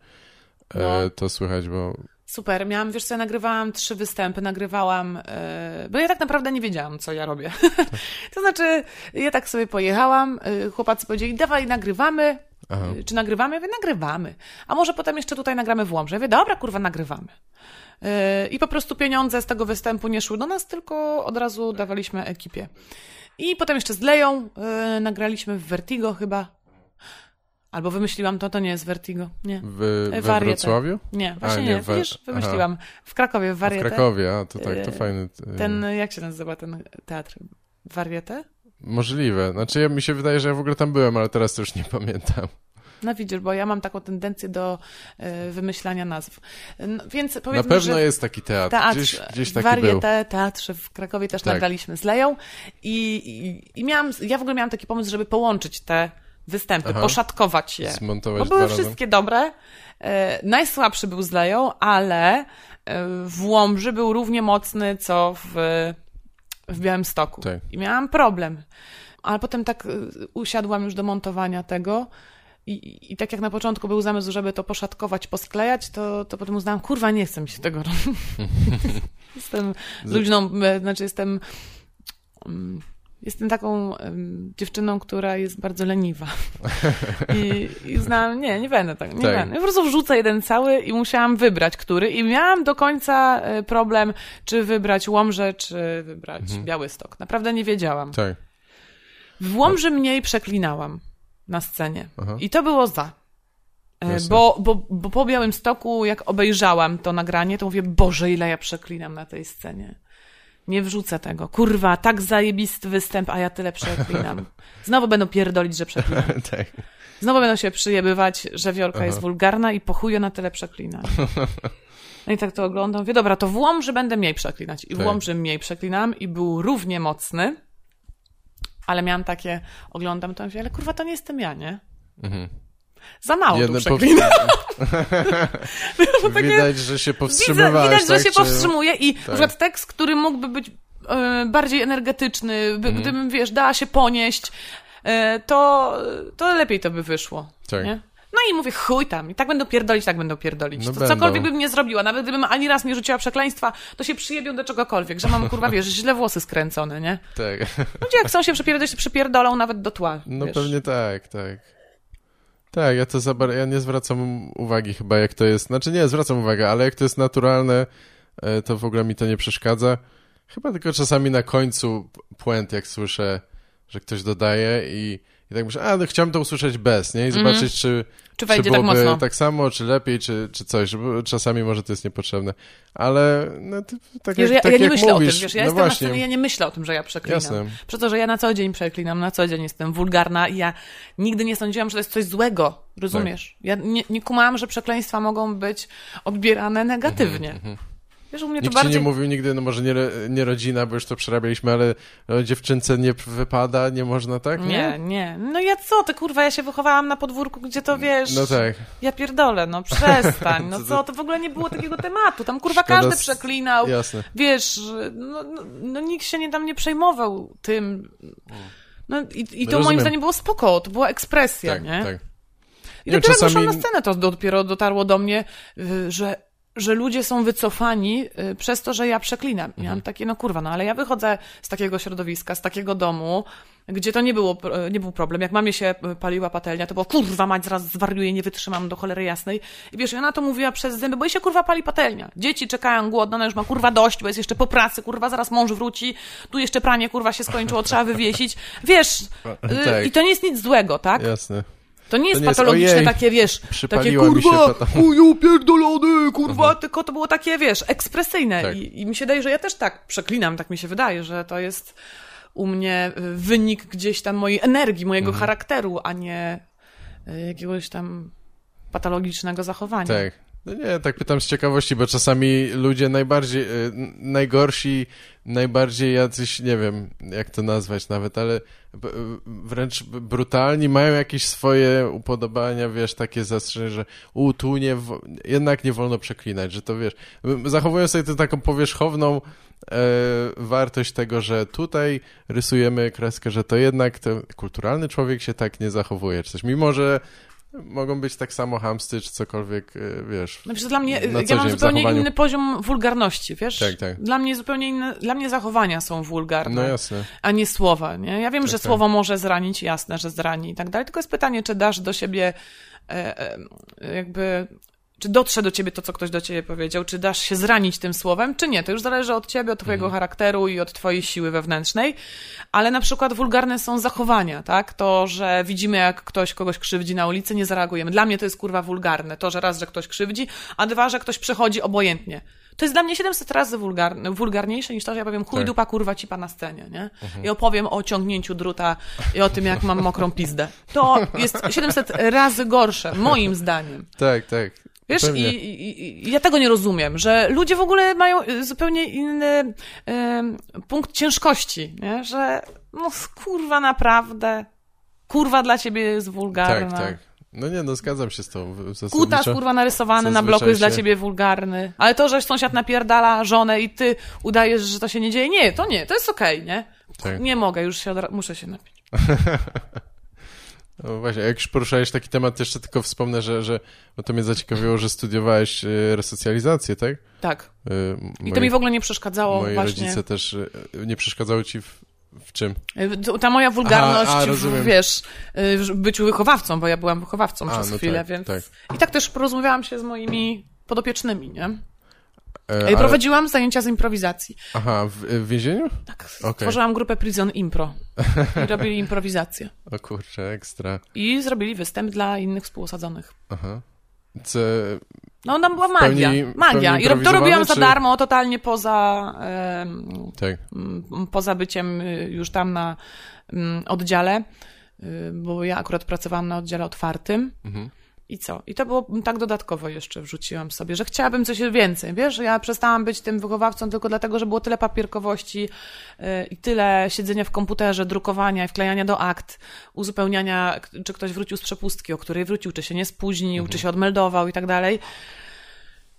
e, No. to słychać, bo Super, miałam, wiesz co, ja nagrywałam trzy występy, nagrywałam, yy, bo ja tak naprawdę nie wiedziałam, co ja robię. to znaczy, ja tak sobie pojechałam, yy, chłopacy powiedzieli, dawaj, nagrywamy. Yy, czy nagrywamy? Ja mówię, nagrywamy. A może potem jeszcze tutaj nagramy w Łomży? Ja mówię, dobra, kurwa, nagrywamy. I po prostu pieniądze z tego występu nie szły do nas, tylko od razu dawaliśmy ekipie. I potem jeszcze z Leją nagraliśmy w Vertigo chyba. Albo wymyśliłam to, to nie jest Vertigo. Nie. w, E, we Warietę. Wrocławiu? Nie, właśnie nie, nie, w Wa- widzisz, aha. wymyśliłam. W Krakowie, w W Warietę. Krakowie, a to tak, to E, fajny. e, Ten, jak się nazywa ten teatr? Warietę? Możliwe. Znaczy, ja, mi się wydaje, że ja w ogóle tam byłem, ale teraz to już nie pamiętam. No widzisz, bo ja mam taką tendencję do e, wymyślania nazw. No, więc Na pewno że jest taki teatr. teatr, Gdzieś, gdzieś taki Warietę, teatrze w Krakowie też Tak. nagraliśmy z Leją i, i, i miałam, ja w ogóle miałam taki pomysł, żeby połączyć te występy, Aha. poszatkować je. Zmontować Bo dwa były razem. wszystkie dobre. E, najsłabszy był z Leją, ale e, w Łomży był równie mocny, co w, w Białymstoku. Tak. I miałam problem. Ale potem tak e, usiadłam już do montowania tego i, i tak jak na początku był zamysł, żeby to poszatkować, posklejać, to, to potem uznałam, kurwa, nie chcę mi się tego robić. jestem Z- luźną, znaczy jestem... Jestem taką em, dziewczyną, która jest bardzo leniwa. I, i uznałam, nie, nie będę tak, nie Tak. będę. Ja po prostu wrzucę jeden cały i musiałam wybrać, który. I miałam do końca e, problem, czy wybrać Łomżę, czy wybrać Mhm. Białystok. Naprawdę nie wiedziałam. Tak. W Łomży mniej przeklinałam na scenie. Aha. I to było za. E, Jasne. Bo, bo, bo po Białymstoku, jak obejrzałam to nagranie, to mówię, Boże, ile ja przeklinam na tej scenie. Nie wrzucę tego. Kurwa, tak zajebisty występ, a ja tyle przeklinam. Znowu będą pierdolić, że przeklinam. tak. Znowu będą się przyjebywać, że Wiolka Aha. jest wulgarna i po chuju na tyle przeklinam. No i tak to oglądam. Mówię, dobra, to w Łomży będę mniej przeklinać. I w Tak. Łomży mniej przeklinam i był równie mocny, ale miałam takie, oglądam to i mówię, ale kurwa, to nie jestem ja, nie? Mhm. Za mało Jedne tu powst- Widać, że się Widzę, powstrzymywałaś, widać, że tak? się Czy- powstrzymuje i na przykład tekst, który mógłby być e, bardziej energetyczny, Mhm. gdybym, wiesz, dała się ponieść, e, to, to lepiej to by wyszło. Tak. Nie? No i mówię, chuj tam, i tak będą pierdolić, tak będą pierdolić. No to będą. cokolwiek bym nie zrobiła, nawet gdybym ani raz nie rzuciła przekleństwa, to się przyjebią do czegokolwiek, że mam, kurwa, wiesz, źle włosy skręcone, nie? Tak. Ludzie jak chcą się przypierdolić, się przypierdolą nawet do tła, No wiesz. pewnie tak, tak. Tak, ja to za ja nie zwracam uwagi chyba jak to jest, znaczy nie, zwracam uwagę, ale jak to jest naturalne, e, to w ogóle mi to nie przeszkadza. Chyba tylko czasami na końcu puent, jak słyszę, że ktoś dodaje i, i tak myślę, a no chciałem to usłyszeć bez, nie? I zobaczyć, czy, Mhm. Czy czy wejdzie tak byłoby mocno. tak samo, czy lepiej, czy, czy coś, żeby czasami może to jest niepotrzebne. Ale no, to, tak Wiesz, jak, ja, tak ja nie myślę mówisz, o tym, wiesz, ja no jestem na właśnie, scenie, ja nie myślę o tym, że ja przeklinam. Jasne. Przez to, że ja na co dzień przeklinam, na co dzień jestem wulgarna i ja nigdy nie sądziłam, że to jest coś złego, rozumiesz? Ja nie, nie kumałam, że przekleństwa mogą być odbierane negatywnie. Wiesz, u mnie to Nikt bardziej... ci nie mówił nigdy, no może nie, nie rodzina, bo już to przerabialiśmy, ale no, dziewczynce nie wypada, nie można tak? Nie, nie. No ja co, ty kurwa, ja się wychowałam na podwórku, gdzie to wiesz. No tak. Ja pierdolę, no przestań. No Co to- to w ogóle nie było takiego tematu. Tam kurwa Szkoda każdy przeklinał. Jasne. Wiesz, no, no, no nikt się nie tam nie przejmował tym. No i, i to moim Rozumiem. zdaniem było spoko, to była ekspresja, Tak, nie? tak. I Nie, dopiero czasami- na scenę, to dopiero dotarło do mnie, y, że, że ludzie są wycofani y, przez to, że ja przeklinam. Mhm. Miałam takie, no kurwa, no ale ja wychodzę z takiego środowiska, z takiego domu, gdzie to nie, było, pro- nie był problem. Jak mamie się y, paliła patelnia, to było kurwa mać, zaraz zwariuję, nie wytrzymam do cholery jasnej. I wiesz, i ona to mówiła przez zęby, bo jej się kurwa pali patelnia. Dzieci czekają głodno, ona już ma kurwa dość, bo jest jeszcze po pracy, kurwa, zaraz mąż wróci, tu jeszcze pranie kurwa się skończyło, trzeba wywiesić. Wiesz, y, Tak. i to nie jest nic złego, tak? Jasne. To nie jest nie jest, patologiczne ojej, takie, wiesz, takie kurwa, chuju pierdolony, kurwa, tylko to było takie, wiesz, ekspresyjne Tak. I, i mi się daje, że ja też tak przeklinam, tak mi się wydaje, że to jest u mnie y, wynik gdzieś tam mojej energii, mojego Mhm. charakteru, a nie y, jakiegoś tam patologicznego zachowania. Tak. No nie, tak pytam z ciekawości, bo czasami ludzie najbardziej, y, najgorsi, najbardziej jacyś, nie wiem, jak to nazwać nawet, ale b- wręcz brutalni, mają jakieś swoje upodobania, wiesz, takie zastrzeżenia, że u, tu nie, jednak nie wolno przeklinać, że to, wiesz, zachowują sobie tę taką powierzchowną e, wartość tego, że tutaj rysujemy kreskę, że to jednak ten kulturalny człowiek się tak nie zachowuje, czy coś, mimo że mogą być tak samo hamsty, czy cokolwiek, e, wiesz. No przecież dla mnie, ja mam zupełnie zachowaniu. inny poziom wulgarności, wiesz? Tak, tak. Dla mnie zupełnie inne, dla mnie zachowania są wulgarne. No jasne. a nie słowa, nie? Ja wiem, Tak, że tak. słowo może zranić, jasne, że zrani i tak dalej, tylko jest pytanie, czy dasz do siebie e, e, jakby, czy dotrze do ciebie to, co ktoś do ciebie powiedział, czy dasz się zranić tym słowem, czy nie. To już zależy od ciebie, od twojego Mhm. charakteru i od twojej siły wewnętrznej, ale na przykład wulgarne są zachowania, tak? To, że widzimy, jak ktoś kogoś krzywdzi na ulicy, nie zareagujemy. Dla mnie to jest kurwa wulgarne. To, że raz, że ktoś krzywdzi, a dwa, że ktoś przechodzi obojętnie. To jest dla mnie 700 razy wulgarne, wulgarniejsze niż to, że ja powiem chuj Tak. dupa kurwa cipa na scenie, nie? I opowiem o ciągnięciu druta i o tym, jak mam mokrą pizdę. To jest 700 razy gorsze, moim zdaniem. Tak, tak. Wiesz, i, i, i ja tego nie rozumiem, że ludzie w ogóle mają y, zupełnie inny em, punkt ciężkości, nie? Że no kurwa naprawdę, kurwa dla ciebie jest wulgarna. Tak, tak. No nie, no zgadzam się z tą Kutas, kurwa, narysowany na bloku jest dla się- ciebie wulgarny. Ale to, że sąsiad napierdala żonę i ty udajesz, że to się nie dzieje, nie, to nie, to jest okej, nie? Tak. Nie mogę, już się odra- muszę się napić. No właśnie, jak już poruszałeś taki temat, to jeszcze tylko wspomnę, że, że bo to mnie zaciekawiło, że studiowałeś e, resocjalizację, tak? Tak. E, I to moi- mi w ogóle nie przeszkadzało Moi właśnie. rodzice też e, nie przeszkadzały ci w, w czym? Ta moja wulgarność, Aha, a, w, wiesz, w byciu wychowawcą, bo ja byłam wychowawcą A, przez no chwilę, tak, więc... tak. I tak też porozmawiałam się z moimi podopiecznymi, nie? E, ale- Prowadziłam zajęcia z improwizacji. Aha, w, w więzieniu? Tak, Okej. stworzyłam grupę Prison Impro i robili improwizację. O kurczę, ekstra. I zrobili występ dla innych współosadzonych. Aha. Co, No tam była pełni- magia, magia. pełni I to robiłam improwizowany, za czy- darmo, totalnie poza, em, tak. m, poza byciem y, już tam na mm, oddziale, y, bo ja akurat pracowałam na oddziale otwartym. Mhm. I co? I to było tak dodatkowo jeszcze wrzuciłam sobie, że chciałabym coś więcej, wiesz, że ja przestałam być tym wychowawcą tylko dlatego, że było tyle papierkowości yy, i tyle siedzenia w komputerze, drukowania i wklejania do akt, uzupełniania, czy ktoś wrócił z przepustki, o której wrócił, czy się nie spóźnił, czy się odmeldował i tak dalej.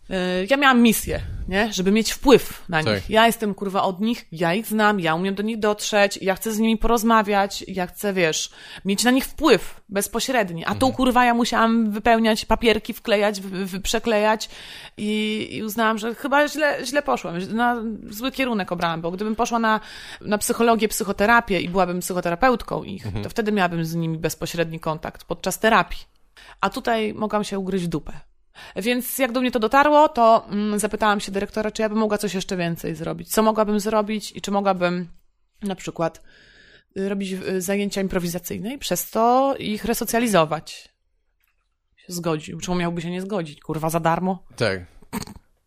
Y, ja miałam misję, nie? Żeby mieć wpływ na nich. Tak. Ja jestem kurwa od nich, ja ich znam, ja umiem do nich dotrzeć, ja chcę z nimi porozmawiać, ja chcę, wiesz, mieć na nich wpływ bezpośredni. A Mhm. tu kurwa ja musiałam wypełniać papierki, wklejać, wy, wy, przeklejać i, i uznałam, że chyba źle, źle poszłam, na zły kierunek obrałam, bo gdybym poszła na, na psychologię, psychoterapię i byłabym psychoterapeutką ich, Mhm. to wtedy miałabym z nimi bezpośredni kontakt podczas terapii. A tutaj mogłam się ugryźć w dupę. Więc jak do mnie to dotarło, to mm, zapytałam się dyrektora, czy ja bym mogła coś jeszcze więcej zrobić. Co mogłabym zrobić i czy mogłabym na przykład y, robić y, zajęcia improwizacyjne i przez to ich resocjalizować. Się zgodził. Czemu miałby się nie zgodzić? Kurwa, za darmo? Tak.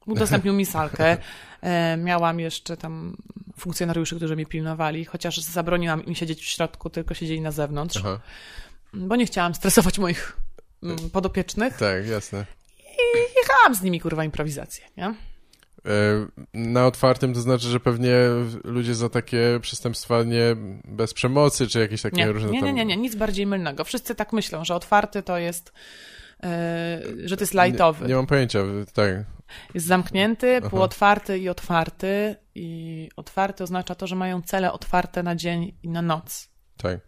Udostępnił mi salkę. E, miałam jeszcze tam funkcjonariuszy, którzy mnie pilnowali, chociaż zabroniłam im siedzieć w środku, tylko siedzieli na zewnątrz, Aha. bo nie chciałam stresować moich mm, podopiecznych. Tak, jasne. Jechałam z nimi, kurwa, improwizację, nie? E, Na otwartym to znaczy, że pewnie ludzie za takie przestępstwa nie bez przemocy, czy jakieś takie Nie, różne nie, nie, nie, nie, nic bardziej mylnego. Wszyscy tak myślą, że otwarty to jest, e, że to jest lajtowy. Nie, nie mam pojęcia, tak. Jest zamknięty, półotwarty i otwarty. I otwarty oznacza to, że mają cele otwarte na dzień i na noc. Tak.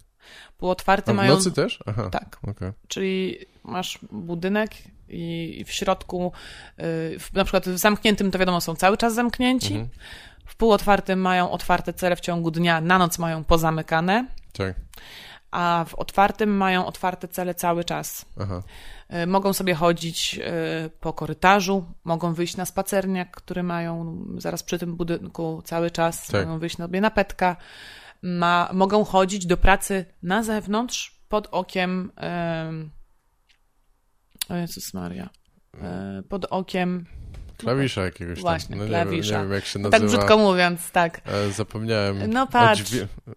Półotwarty A w mają... nocy też? Aha. Tak. okej. Czyli masz budynek i w środku, y, na przykład w zamkniętym to wiadomo są cały czas zamknięci, Mhm. w półotwartym mają otwarte cele w ciągu dnia, na noc mają pozamykane, Tak. a w otwartym mają otwarte cele cały czas. Aha. Y, Mogą sobie chodzić y, po korytarzu, mogą wyjść na spacerniak, który mają zaraz przy tym budynku cały czas, Tak. mogą wyjść sobie na petka, ma, mogą chodzić do pracy na zewnątrz pod okiem. em, o Jezus Maria. E, Pod okiem. Klawisza jakiegoś tam. Właśnie, no, nie klawisza. Wiem, nie wiem, jak się No nazywa. tak brzydko mówiąc, tak. E, Zapomniałem. No patrz.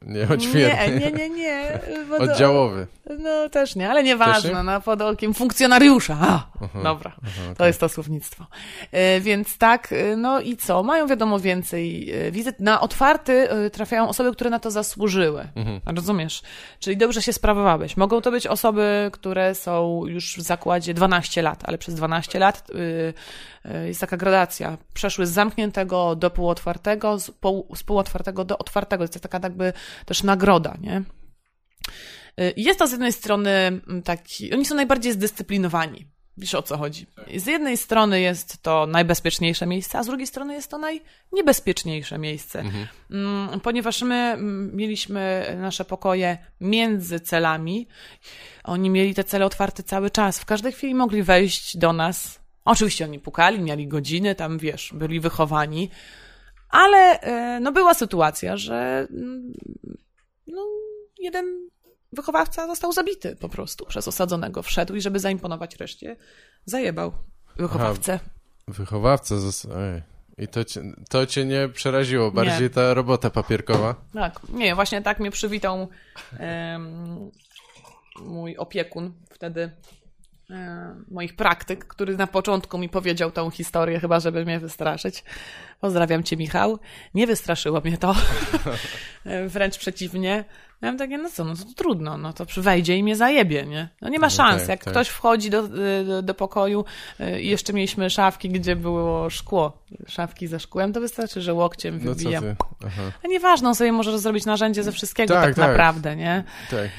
Nie, odźwierny. Nie, nie, nie, nie. Pod, Oddziałowy. No też nie, ale nieważne, nie? no pod okiem funkcjonariusza. A, Aha, dobra, aha, to okej. jest to słownictwo. E, Więc tak, e, no i co? Mają wiadomo więcej e, wizyt. Na otwarty e, trafiają osoby, które na to zasłużyły. Mhm. Rozumiesz? Czyli dobrze się sprawowałeś. Mogą to być osoby, które są już w zakładzie 12 lat, ale przez 12 lat y, jest taka gradacja. Przeszły z zamkniętego do półotwartego, z, pół, z półotwartego do otwartego. To jest taka jakby też nagroda, nie? Y, Jest to z jednej strony mm, taki, oni są najbardziej zdyscyplinowani. Wiesz o co chodzi. Z jednej strony jest to najbezpieczniejsze miejsce, a z drugiej strony jest to najniebezpieczniejsze miejsce. Mm, Ponieważ my mm, mieliśmy nasze pokoje między celami, oni mieli te cele otwarte cały czas. W każdej chwili mogli wejść do nas. Oczywiście oni pukali, mieli godziny, tam wiesz, byli wychowani, ale e, no była sytuacja, że mm, no, jeden wychowawca został zabity po prostu przez osadzonego. Wszedł i żeby zaimponować reszcie, zajebał wychowawcę. Wychowawca. Zas... Ej. I to cię, to cię nie przeraziło, bardziej ta robota papierkowa. Tak, nie, właśnie tak mnie przywitał em, mój opiekun wtedy moich praktyk, który na początku mi powiedział tą historię, chyba żeby mnie wystraszyć. Pozdrawiam cię, Michał. Nie wystraszyło mnie to. Wręcz przeciwnie. Miałem takie, no co, no to trudno, no to wejdzie i mnie zajebie, nie? No nie ma No szans. tak, Jak tak. ktoś wchodzi do, do, pokoju y, i jeszcze mieliśmy szafki, gdzie było szkło, szafki ze szkłem, to wystarczy, że łokciem No co wybijam. ty? Aha. A nieważne, on sobie może zrobić narzędzie ze wszystkiego Tak, tak, tak. naprawdę, nie? Tak.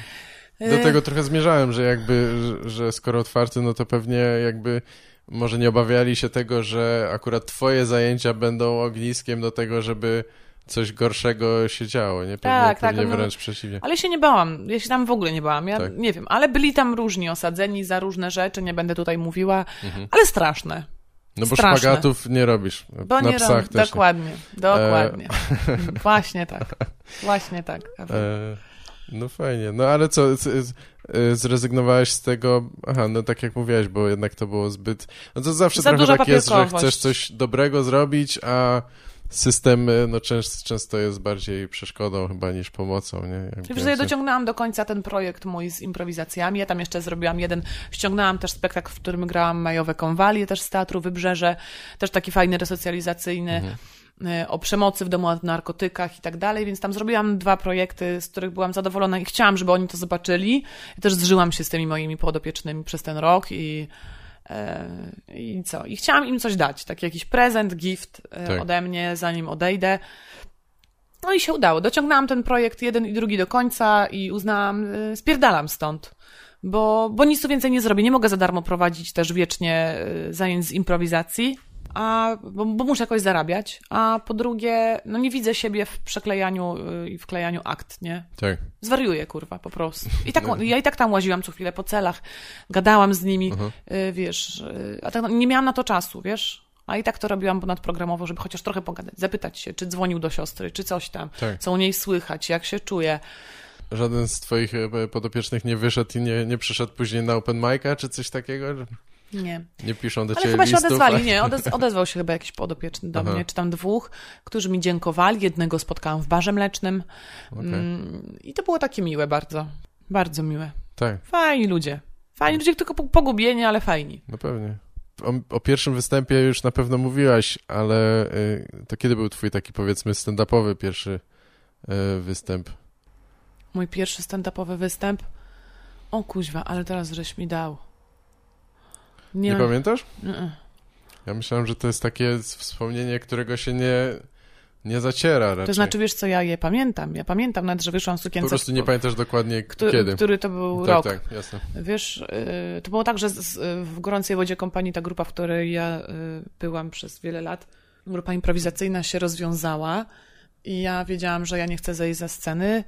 Do tego trochę zmierzałem, że jakby, że, skoro otwarty, no to pewnie jakby może nie obawiali się tego, że akurat twoje zajęcia będą ogniskiem do tego, żeby coś gorszego się działo, nie? Pewnie, Tak, tak, pewnie no- wręcz przeciwnie. Ale się nie bałam, ja się tam w ogóle nie bałam, ja Tak. nie wiem, ale byli tam różni osadzeni za różne rzeczy, nie będę tutaj mówiła, Mhm. ale straszne, No bo straszne. szpagatów nie robisz. bo Na nie psach robię, też. nie. dokładnie, dokładnie, właśnie tak, właśnie tak. E, no fajnie. No ale co, z, e, zrezygnowałeś z tego, aha, no tak jak mówiłeś, bo jednak to było zbyt, no to zawsze Za trochę tak jest, że chcesz coś dobrego zrobić, a system, no często, często jest bardziej przeszkodą chyba niż pomocą, nie? Jakby Wiesz, że ja jak dociągnęłam do końca ten projekt mój z improwizacjami. Ja tam jeszcze zrobiłam jeden, ściągnęłam też spektakl, w którym grałam Majowe Konwalie, też z Teatru Wybrzeże, też taki fajny resocjalizacyjny Mhm. Y, o przemocy w domu, o narkotykach i tak dalej, więc tam zrobiłam dwa projekty, z których byłam zadowolona i chciałam, żeby oni to zobaczyli. Ja też zżyłam się z tymi moimi podopiecznymi przez ten rok i E, I co? I chciałam im coś dać, taki jakiś prezent, gift e, Tak. ode mnie, zanim odejdę. No i się udało. Dociągnęłam ten projekt jeden i drugi do końca i uznałam, y, spierdalam stąd. Bo, bo nic tu więcej nie zrobię. Nie mogę za darmo prowadzić też wiecznie zajęć z improwizacji, a, bo, bo muszę jakoś zarabiać. A po drugie, no nie widzę siebie w przeklejaniu y, i wklejaniu akt, nie? Tak. Zwariuję, kurwa, po prostu. I tak, ja i tak tam łaziłam co chwilę po celach, gadałam z nimi, y, wiesz, y, a tak no, nie miałam na to czasu, wiesz? A i tak to robiłam ponadprogramowo, żeby chociaż trochę pogadać, zapytać się, czy dzwonił do siostry, czy coś tam, Tak. co u niej słychać, jak się czuje. Żaden z twoich e, podopiecznych nie wyszedł i nie, nie przyszedł później na open mic'a, czy coś takiego? Nie. Nie piszą do Ale ciebie chyba się odezwali, nie, odez odezwał się chyba jakiś podopieczny do Aha. mnie, czy tam dwóch, którzy mi dziękowali. Jednego spotkałam w barze mlecznym Okej. mm, i to było takie miłe bardzo, bardzo miłe. Tak, Fajni ludzie. Fajni ludzie, tylko po- pogubieni, ale fajni. no pewnie. O, o pierwszym występie już na pewno mówiłaś, ale y, to kiedy był twój taki powiedzmy stand-upowy pierwszy y, występ? Mój pierwszy stand-upowy występ. O kuźwa, ale teraz żeś mi dał. Nie, Nie, pamiętasz? Mm-mm. Ja myślałem, że to jest takie wspomnienie, którego się nie, nie zaciera raczej. To znaczy, wiesz co, ja je pamiętam. Ja pamiętam nawet, że wyszłam w po sukience. prostu nie pamiętasz dokładnie Któ- kiedy. Który to był tak, rok. tak, jasne. Wiesz, y, to było tak, że w Gorącej Wodzie Kompanii, ta grupa, w której ja y, byłam przez wiele lat, grupa improwizacyjna się rozwiązała i ja wiedziałam, że ja nie chcę zejść ze sceny.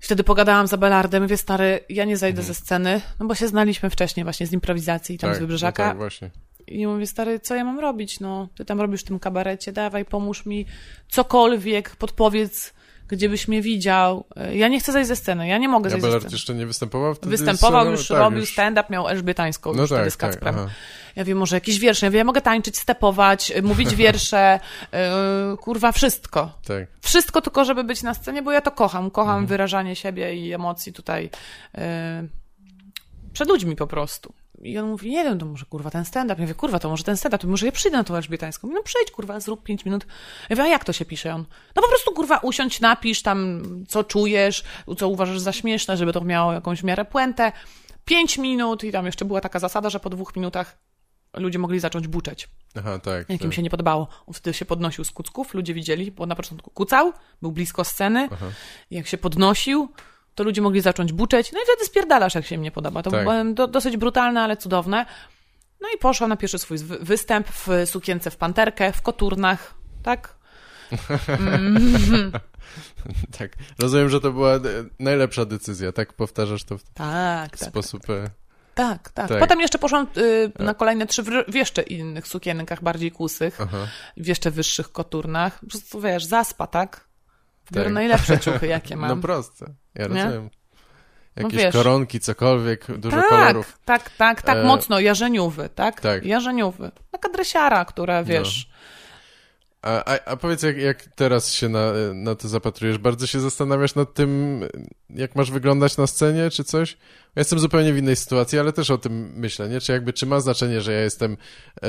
Wtedy pogadałam z Abelardem, mówię, stary, ja nie zejdę ze sceny, no bo się znaliśmy wcześniej właśnie z improwizacji tam tak, z Wybrzeżaka. No tak, właśnie. I mówię, stary, co ja mam robić? No, ty tam robisz w tym kabarecie, dawaj, pomóż mi, cokolwiek, podpowiedz, gdzie byś mnie widział. Y, Ja nie chcę zejść ze sceny, ja nie mogę zejść ze Abelard sceny. jeszcze nie występował wtedy? Występował, solo? już tak, robił już. stand-up, miał Elżbietańską No już wtedy tak, z tak, Kacprem. aha. Ja wiem, może jakiś wiersz, ja wiem, ja mogę tańczyć, stepować, y, mówić wiersze, yy, kurwa, wszystko. Tak, Wszystko tylko, żeby być na scenie, bo ja to kocham. Kocham Mhm. wyrażanie siebie i emocji tutaj yy, przed ludźmi po prostu. I on mówi, nie wiem, to może kurwa ten stand-up. Ja mówię, kurwa, to może ten stand-up, to może ja przyjdę na tą Elżbietańską. Mówi, No przyjdź, kurwa, zrób pięć minut. Ja mówię, a jak to się pisze? On, no po prostu, kurwa, usiądź, napisz tam, co czujesz, co uważasz za śmieszne, żeby to miało jakąś miarę puentę. Pięć minut i tam jeszcze była taka zasada, że po dwóch minutach ludzie mogli zacząć buczeć aha, tak. jak im tak. się nie podobało. On wtedy się podnosił z kucków, ludzie widzieli, bo na początku kucał, był blisko sceny. Aha. Jak się podnosił, to ludzie mogli zacząć buczeć. No i wtedy spierdalasz, jak się im nie podoba. To Tak. było do, dosyć brutalne, ale cudowne. No i poszłam na pierwszy swój wy- występ w sukience w panterkę, w koturnach, tak? tak. Rozumiem, że to była e, najlepsza decyzja, tak? Powtarzasz to w Tak, tak. sposób... e, Tak, tak. Tak. Potem jeszcze poszłam y, na kolejne trzy w, w jeszcze innych sukienkach, bardziej kusych, Aha. w jeszcze wyższych koturnach. Po prostu, wiesz, zaspa, tak? Biorę Tak. najlepsze ciuchy, jakie mam. No proste, ja Nie? rozumiem. No Jakieś wiesz. koronki, cokolwiek, dużo tak, kolorów. tak, tak, tak, E, mocno, jarzeniówy, tak? tak. Jarzeniówy. Taka dresiara, która, wiesz... A, a, a powiedz, jak, jak teraz się na, na to zapatrujesz? Bardzo się zastanawiasz nad tym, jak masz wyglądać na scenie, czy coś? Ja jestem zupełnie w innej sytuacji, ale też o tym myślę, nie? Czy jakby, czy ma znaczenie, że ja jestem e,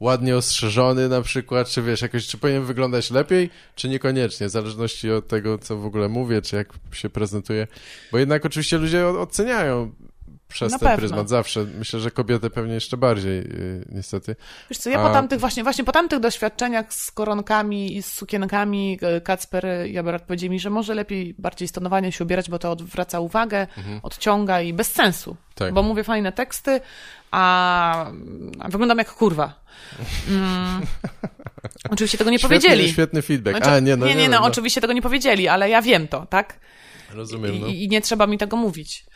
ładnie ostrzeżony na przykład, czy wiesz, jakoś, czy powinien wyglądać lepiej, czy niekoniecznie, w zależności od tego, co w ogóle mówię, czy jak się prezentuję. Bo jednak oczywiście ludzie oceniają przez Na ten pewno. pryzmat zawsze. Myślę, że kobiety pewnie jeszcze bardziej, yy, niestety. Wiesz co, ja A- po tamtych właśnie, właśnie po tamtych doświadczeniach z koronkami i z sukienkami e, Kacper i Aberat powiedzieli mi, że może lepiej bardziej stonowanie się ubierać, bo to odwraca uwagę, odciąga i bez sensu. Mhm. Tak. Bo mówię fajne teksty, a, a wyglądam jak kurwa. Mm. Oczywiście tego nie Świetny, powiedzieli. świetny feedback. Znaczy, A, nie, no nie, nie, wiem, no, oczywiście tego nie powiedzieli, ale ja wiem to, tak? Rozumiem, no. I, I nie trzeba mi tego mówić.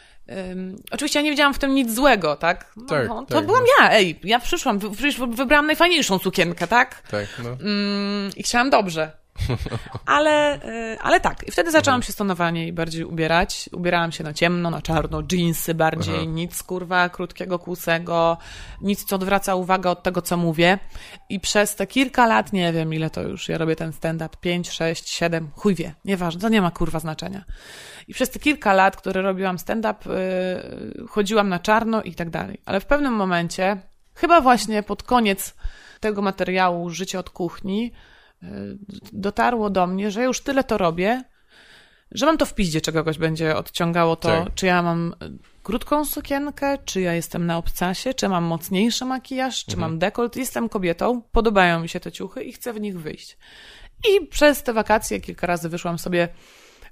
Ym, oczywiście ja nie widziałam w tym nic złego, tak? No, Tak, no, to tak, byłam no. ja, ej, ja przyszłam, przecież wy- wybrałam najfajniejszą sukienkę, tak? Tak, no. Ym, I chciałam dobrze. Ale, y, ale tak, i wtedy zaczęłam się stonowanie bardziej ubierać. Ubierałam się na ciemno, na czarno, jeansy bardziej, Aha. nic kurwa krótkiego, kłusego, nic co odwraca uwagę od tego, co mówię. I przez te kilka lat, nie wiem ile to już, ja robię ten stand-up, 5, 6, 7, chuj wie, nieważne, to nie ma kurwa znaczenia. I przez te kilka lat, które robiłam stand-up, y, chodziłam na czarno i tak dalej. Ale w pewnym momencie, chyba właśnie pod koniec tego materiału Życie od kuchni, dotarło do mnie, że już tyle to robię, że mam to w piździe, czy kogoś będzie odciągało to, Tak. czy ja mam y, krótką sukienkę, czy ja jestem na obcasie, czy mam mocniejszy makijaż, czy mam dekolt. Jestem kobietą, podobają mi się te ciuchy i chcę w nich wyjść. I przez te wakacje kilka razy wyszłam sobie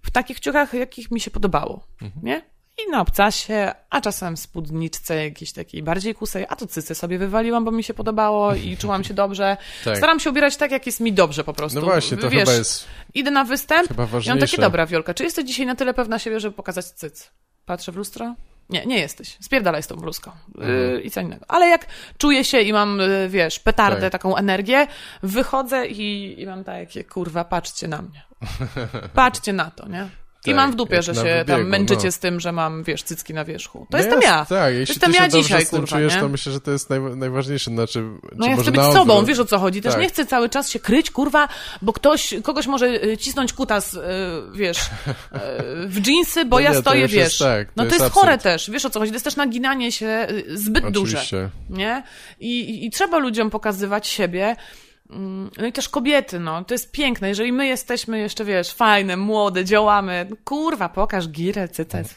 w takich ciuchach, jakich mi się podobało, nie? I na obcasie, a czasem spódniczce jakiejś takiej bardziej kusej, a to cycy sobie wywaliłam, bo mi się podobało i czułam się dobrze. Tak. Staram się ubierać tak, jak jest mi dobrze po prostu. No właśnie, to Wiesz, chyba jest Idę na występ i mam takie, dobra, Wiolka, czy jesteś dzisiaj na tyle pewna siebie, żeby pokazać cyc? Patrzę w lustro. Nie, nie jesteś. Spierdalaj z tą bluzką. Yy, I co innego. Ale jak czuję się i mam, yy, wiesz, petardę, Tak. taką energię, wychodzę i, i mam takie, kurwa, patrzcie na mnie. Patrzcie na to, nie? I Tak, mam w dupie, jak że się wybiegu, tam męczycie no. z tym, że mam, wiesz, cycki na wierzchu. To No jestem jest, ja. Tak, jeśli Jestem ty się ja dzisiaj, z tym kurwa, czujesz, nie? to myślę, że to jest naj, najważniejsze. Znaczy, No ja chcę być sobą, odwrót. wiesz o co chodzi. Też Tak. nie chcę cały czas się kryć, kurwa, bo ktoś, kogoś może y, cisnąć kutas, y, wiesz, y, w dżinsy, bo No ja nie, to stoję, wiesz. jest tak, to no to jest jest chore też, wiesz o co chodzi. To jest też naginanie się zbyt duże, Oczywiście. nie? I, i, I trzeba ludziom pokazywać siebie. Mm, No i też kobiety, no, to jest piękne. Jeżeli my jesteśmy jeszcze, wiesz, fajne, młode, działamy, no, kurwa, pokaż girę, cycet.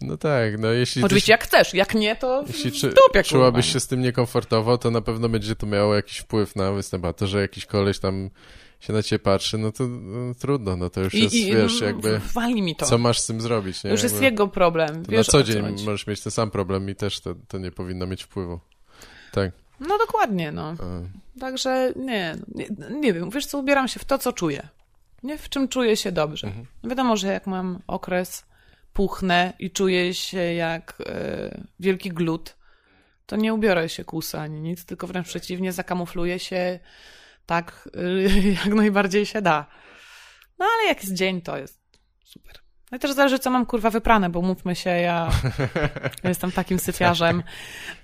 No tak, no jeśli Oczywiście jak chcesz, jak nie, to Jeśli czy, dupie, czułabyś się z tym niekomfortowo, to na pewno będzie to miało jakiś wpływ na występ, a to, że jakiś koleś tam się na ciebie patrzy, no to no, trudno, no to już I, jest, i, wiesz, jakby, Wali mi to. co masz z tym zrobić, nie? Już jest Jakby, jego problem. Wiesz, na co dzień możesz mieć ten sam problem i też to, to nie powinno mieć wpływu. Tak. No dokładnie, no. Także nie, nie, nie wiem, wiesz co, ubieram się w to, co czuję. Nie w czym czuję się dobrze. Mhm. Wiadomo, że jak mam okres, puchnę i czuję się jak e, wielki glut, to nie ubiorę się kusa ani nic, tylko wręcz przeciwnie, zakamufluję się tak, e, jak najbardziej się da. No ale jak jest dzień, to jest super. No i też zależy, co mam kurwa wyprane, bo mówmy się, ja, ja jestem takim syfiarzem,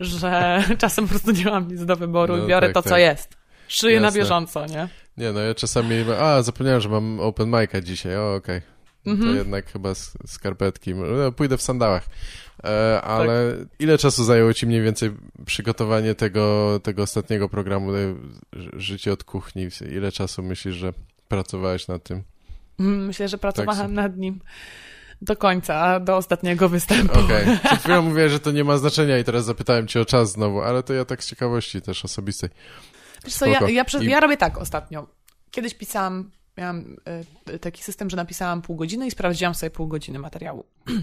że czasem po prostu nie mam nic do wyboru No i biorę tak, to, co tak. jest. Szyję na Jasne. bieżąco, nie? Nie, no ja czasami, a zapomniałem, że mam open mic'a dzisiaj, o okej. No To Mhm. jednak chyba skarpetki, no, pójdę w sandałach. E, Tak. ale ile czasu zajęło ci mniej więcej przygotowanie tego, tego ostatniego programu, e, Życie od kuchni? Ile czasu myślisz, że pracowałeś nad tym? Mm, Myślę, że pracowałam Tak, nad nim do końca, do ostatniego występu. Okej. Przed chwilą mówiłem, że to nie ma znaczenia i teraz zapytałem cię o czas znowu, ale to ja tak z ciekawości też osobistej. Wiesz co, ja, ja, I- ja robię tak ostatnio. Kiedyś pisałam, miałam e, taki system, że napisałam pół godziny i sprawdziłam sobie pół godziny materiału.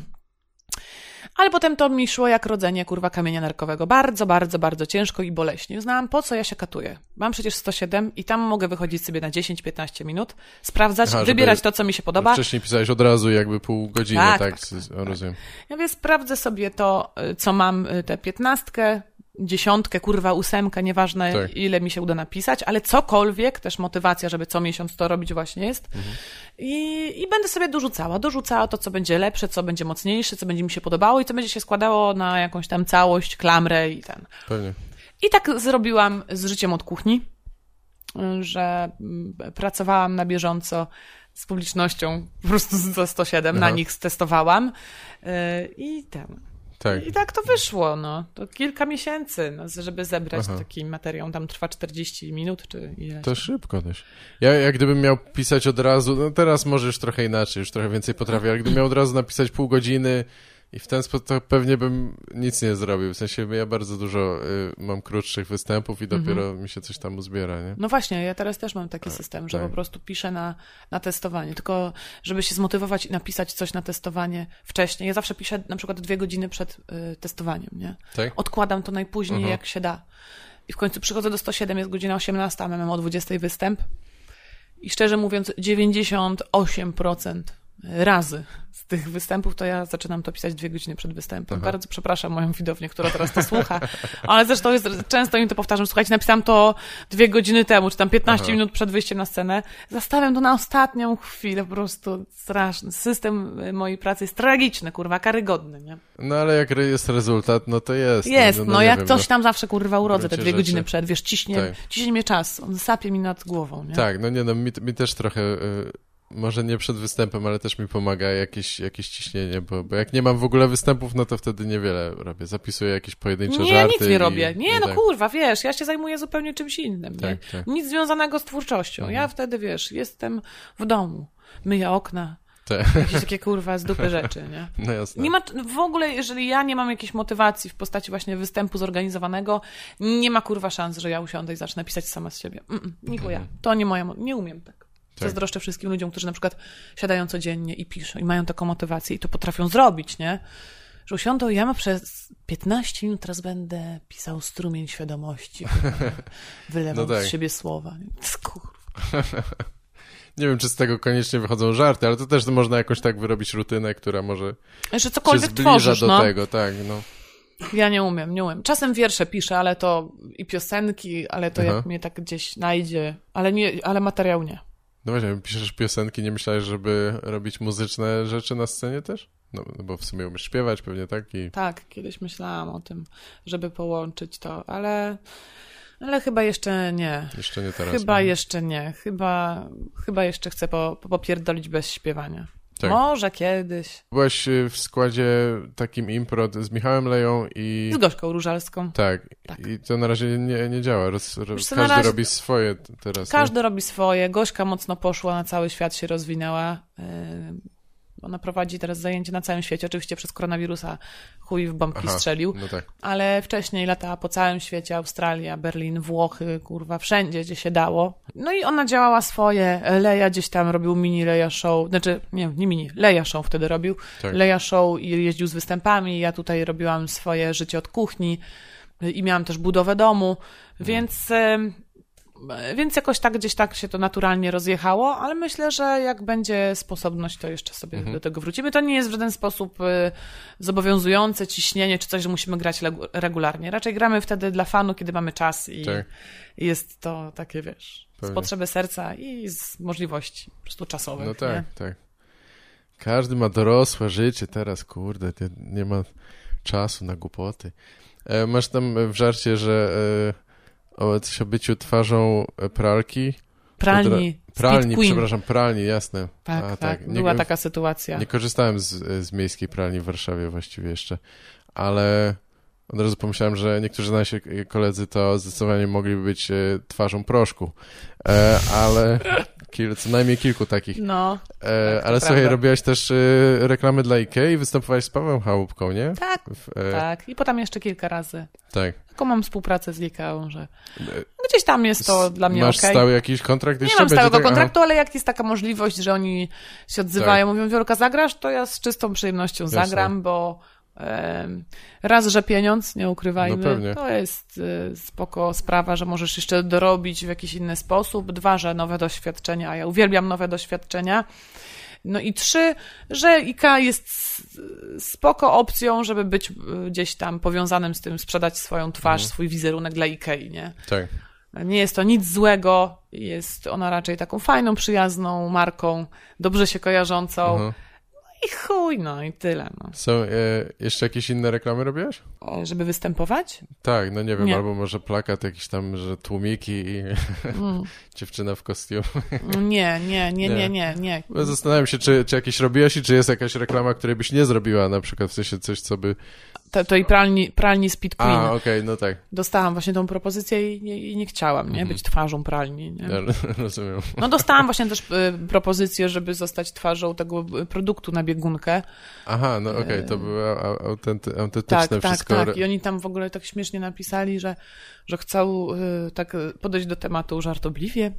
Ale potem to mi szło jak rodzenie kurwa kamienia nerkowego. Bardzo, bardzo, bardzo ciężko i boleśnie. Uznałam, po co ja się katuję. Mam przecież 107 i tam mogę wychodzić sobie na 10-15 minut, sprawdzać, Aha, wybierać to, co mi się podoba. Wcześniej pisałeś od razu jakby pół godziny, Tak, tak? tak, o, rozumiem. Ja więc sprawdzę sobie to, y, co mam, y, tę piętnastkę, dziesiątkę, kurwa, ósemkę, nieważne Tak. ile mi się uda napisać, ale cokolwiek, też motywacja, żeby co miesiąc to robić właśnie jest. I, I będę sobie dorzucała, dorzucała to, co będzie lepsze, co będzie mocniejsze, co będzie mi się podobało i co będzie się składało na jakąś tam całość, klamrę i ten. Pewnie. I tak zrobiłam z życiem od kuchni, że mm, pracowałam na bieżąco z publicznością, po prostu za 107, na Aha. nich testowałam yy, i ten. Tak. I tak to wyszło, no. To kilka miesięcy, no, żeby zebrać Aha. taki materiał. Tam trwa 40 minut, czy. To szybko dość. Ja jak gdybym miał pisać od razu, no teraz może już trochę inaczej, już trochę więcej potrafię, ale gdybym miał od razu napisać pół godziny i w ten sposób, pewnie bym nic nie zrobił. W sensie ja bardzo dużo y, mam krótszych występów i dopiero mi się coś tam uzbiera, nie? No właśnie, ja teraz też mam taki system, że tak. po prostu piszę na, na testowanie. Tylko, żeby się zmotywować i napisać coś na testowanie wcześniej. Ja zawsze piszę na przykład dwie godziny przed y, testowaniem, nie? Tak? Odkładam to najpóźniej, Mhm. jak się da. I w końcu przychodzę do 107, jest godzina 18, a my mamy o 20 występ. I szczerze mówiąc, 98% razy z tych występów, to ja zaczynam to pisać dwie godziny przed występem. Aha. Bardzo przepraszam moją widownię, która teraz to słucha, ale zresztą jest, często im to powtarzam, słuchajcie, napisałam to dwie godziny temu, czy tam 15 Aha. minut przed wyjściem na scenę. Zastawiam to na ostatnią chwilę, po prostu straszny. System y, mojej pracy jest tragiczny, kurwa, karygodny, nie? No ale jak jest rezultat, no to jest. Jest, no, jak wiem, coś tam zawsze kurwa urodzę te dwie rzeczy. godziny przed, wiesz, ciśnie, Tak. ciśnie mnie czas, on sapie mi nad głową, nie? Tak, no nie no, mi, mi też trochę, y, może nie przed występem, ale też mi pomaga jakieś, jakieś ciśnienie, bo, bo jak nie mam w ogóle występów, no to wtedy niewiele robię. Zapisuję jakieś pojedyncze Nie, żarty. nic nie i- robię. Nie, no tak. kurwa, wiesz, ja się zajmuję zupełnie czymś innym, nie? Tak, tak. Nic związanego z twórczością. Ja Mhm. wtedy, wiesz, jestem w domu. myję okna. Te. Jakieś takie kurwa z dupy rzeczy, nie? No jasne. Nie ma, w ogóle, jeżeli ja nie mam jakiejś motywacji w postaci właśnie występu zorganizowanego, nie ma kurwa szans, że ja usiądę i zacznę pisać sama z siebie. Mm, mm, Nikuja. To nie moja, mo- nie umiem tak. Zazdroszczę wszystkim ludziom, którzy na przykład siadają codziennie i piszą i mają taką motywację i to potrafią zrobić, nie? Że usiądą i ja ma przez 15 minut teraz będę pisał strumień świadomości, kurwa, wylewał No tak. z siebie słowa. Kurwa. Nie wiem, czy z tego koniecznie wychodzą żarty, ale to też można jakoś tak wyrobić rutynę, która może Że się cokolwiek zbliża tworzysz, do no. tego, tak, no. Ja nie umiem, nie umiem. Czasem wiersze piszę, ale to i piosenki, ale to Aha. jak mnie tak gdzieś najdzie, ale nie, ale materiał nie. No właśnie, piszesz piosenki, nie myślałeś, żeby robić muzyczne rzeczy na scenie też? No, no bo w sumie umiesz śpiewać pewnie, tak? I Tak, kiedyś myślałam o tym, żeby połączyć to, ale, ale chyba jeszcze nie. jeszcze nie teraz. Chyba Mhm. jeszcze nie. Chyba, chyba jeszcze chcę po, po, popierdolić bez śpiewania. Tak. Może kiedyś. Byłaś y, w składzie takim impro z Michałem Leją i... Z Gośką Różalską. Tak, Tak. i to na razie nie, nie działa. Roz, ro, każdy razie- robi swoje teraz. Każdy robi swoje. Gośka mocno poszła, na cały świat się rozwinęła. Ona prowadzi teraz zajęcia na całym świecie. Oczywiście przez koronawirusa chuj w bombki Aha, strzelił. No tak. Ale wcześniej latała po całym świecie, Australia, Berlin, Włochy, kurwa, wszędzie, gdzie się dało. No i ona działała swoje. Leja gdzieś tam robił mini Leja Show, znaczy, nie, nie mini, Leja Show wtedy robił. Tak. Leja Show i jeździł z występami. Ja tutaj robiłam swoje życie od kuchni i miałam też budowę domu, więc... em, Więc jakoś tak gdzieś tak się to naturalnie rozjechało, ale myślę, że jak będzie sposobność, to jeszcze sobie Mhm. do tego wrócimy. To nie jest w żaden sposób y, zobowiązujące ciśnienie, czy coś, że musimy grać regularnie. Raczej gramy wtedy dla fanu, kiedy mamy czas i Tak. jest to takie, wiesz, z Pewnie. potrzeby serca i z możliwości po prostu czasowych. No tak, nie? tak. Każdy ma dorosłe życie teraz, kurde, nie, nie ma czasu na głupoty. E, masz tam w żarcie, że e, o coś o byciu twarzą e, pralki. Pralni, Pralni, przepraszam, pralni, jasne. Tak, A, tak, Nie, była taka sytuacja. Nie korzystałem z, z miejskiej pralni w Warszawie właściwie jeszcze, ale od razu pomyślałem, że niektórzy nasi koledzy to zdecydowanie mogliby być e, twarzą proszku, e, ale kil, co najmniej kilku takich. No, E, to ale słuchaj, prawda. robiłaś też e, reklamy dla Ikei i występowałaś z Pawłem Chałupką, nie? tak, W, e, tak. I potem jeszcze kilka razy. tak. Taką mam współpracę z IKEA, że E, gdzieś tam jest to dla mnie Masz okej. stały jakiś kontrakt Nie mam stałego tak- aha. kontraktu, ale jak jest taka możliwość, że oni się odzywają, mówią, Wiolka, zagrasz, to ja z czystą przyjemnością Tak. Jasne. zagram, bo raz, że pieniądz, nie ukrywajmy, No to jest y, spoko sprawa, że możesz jeszcze dorobić w jakiś inny sposób. Dwa, że nowe doświadczenia, a ja uwielbiam nowe doświadczenia. No i trzy, że IKEA jest spoko opcją, żeby być y, gdzieś tam powiązanym z tym, sprzedać swoją twarz, Mhm. swój wizerunek dla IKEA, nie? Tak. Nie jest to nic złego, jest ona raczej taką fajną, przyjazną marką, dobrze się kojarzącą Aha. I chuj, no i tyle, no. Są e, jeszcze jakieś inne reklamy robiłaś? E, Żeby występować? Tak, no nie wiem, Nie. albo może plakat jakiś tam, że tłumiki i Mm. dziewczyna w kostiumie. Nie, nie, nie, nie, nie, nie. No, Zastanawiam się, czy, czy jakieś robiłaś i czy jest jakaś reklama, której byś nie zrobiła, na przykład w sensie coś, co by... To, to i pralni, pralni Speed Queen. A, okej, no tak, Dostałam właśnie tą propozycję i nie, i nie chciałam, nie? Mhm. Być twarzą pralni, nie? ja rozumiem. No dostałam właśnie też y, propozycję, żeby zostać twarzą tego y, produktu na biegunkę. Aha, no okej, to było au- autenty, autentyczne Tak, tak, wszystko. tak. I oni tam w ogóle tak śmiesznie napisali, że, że chcą y, tak podejść do tematu żartobliwie.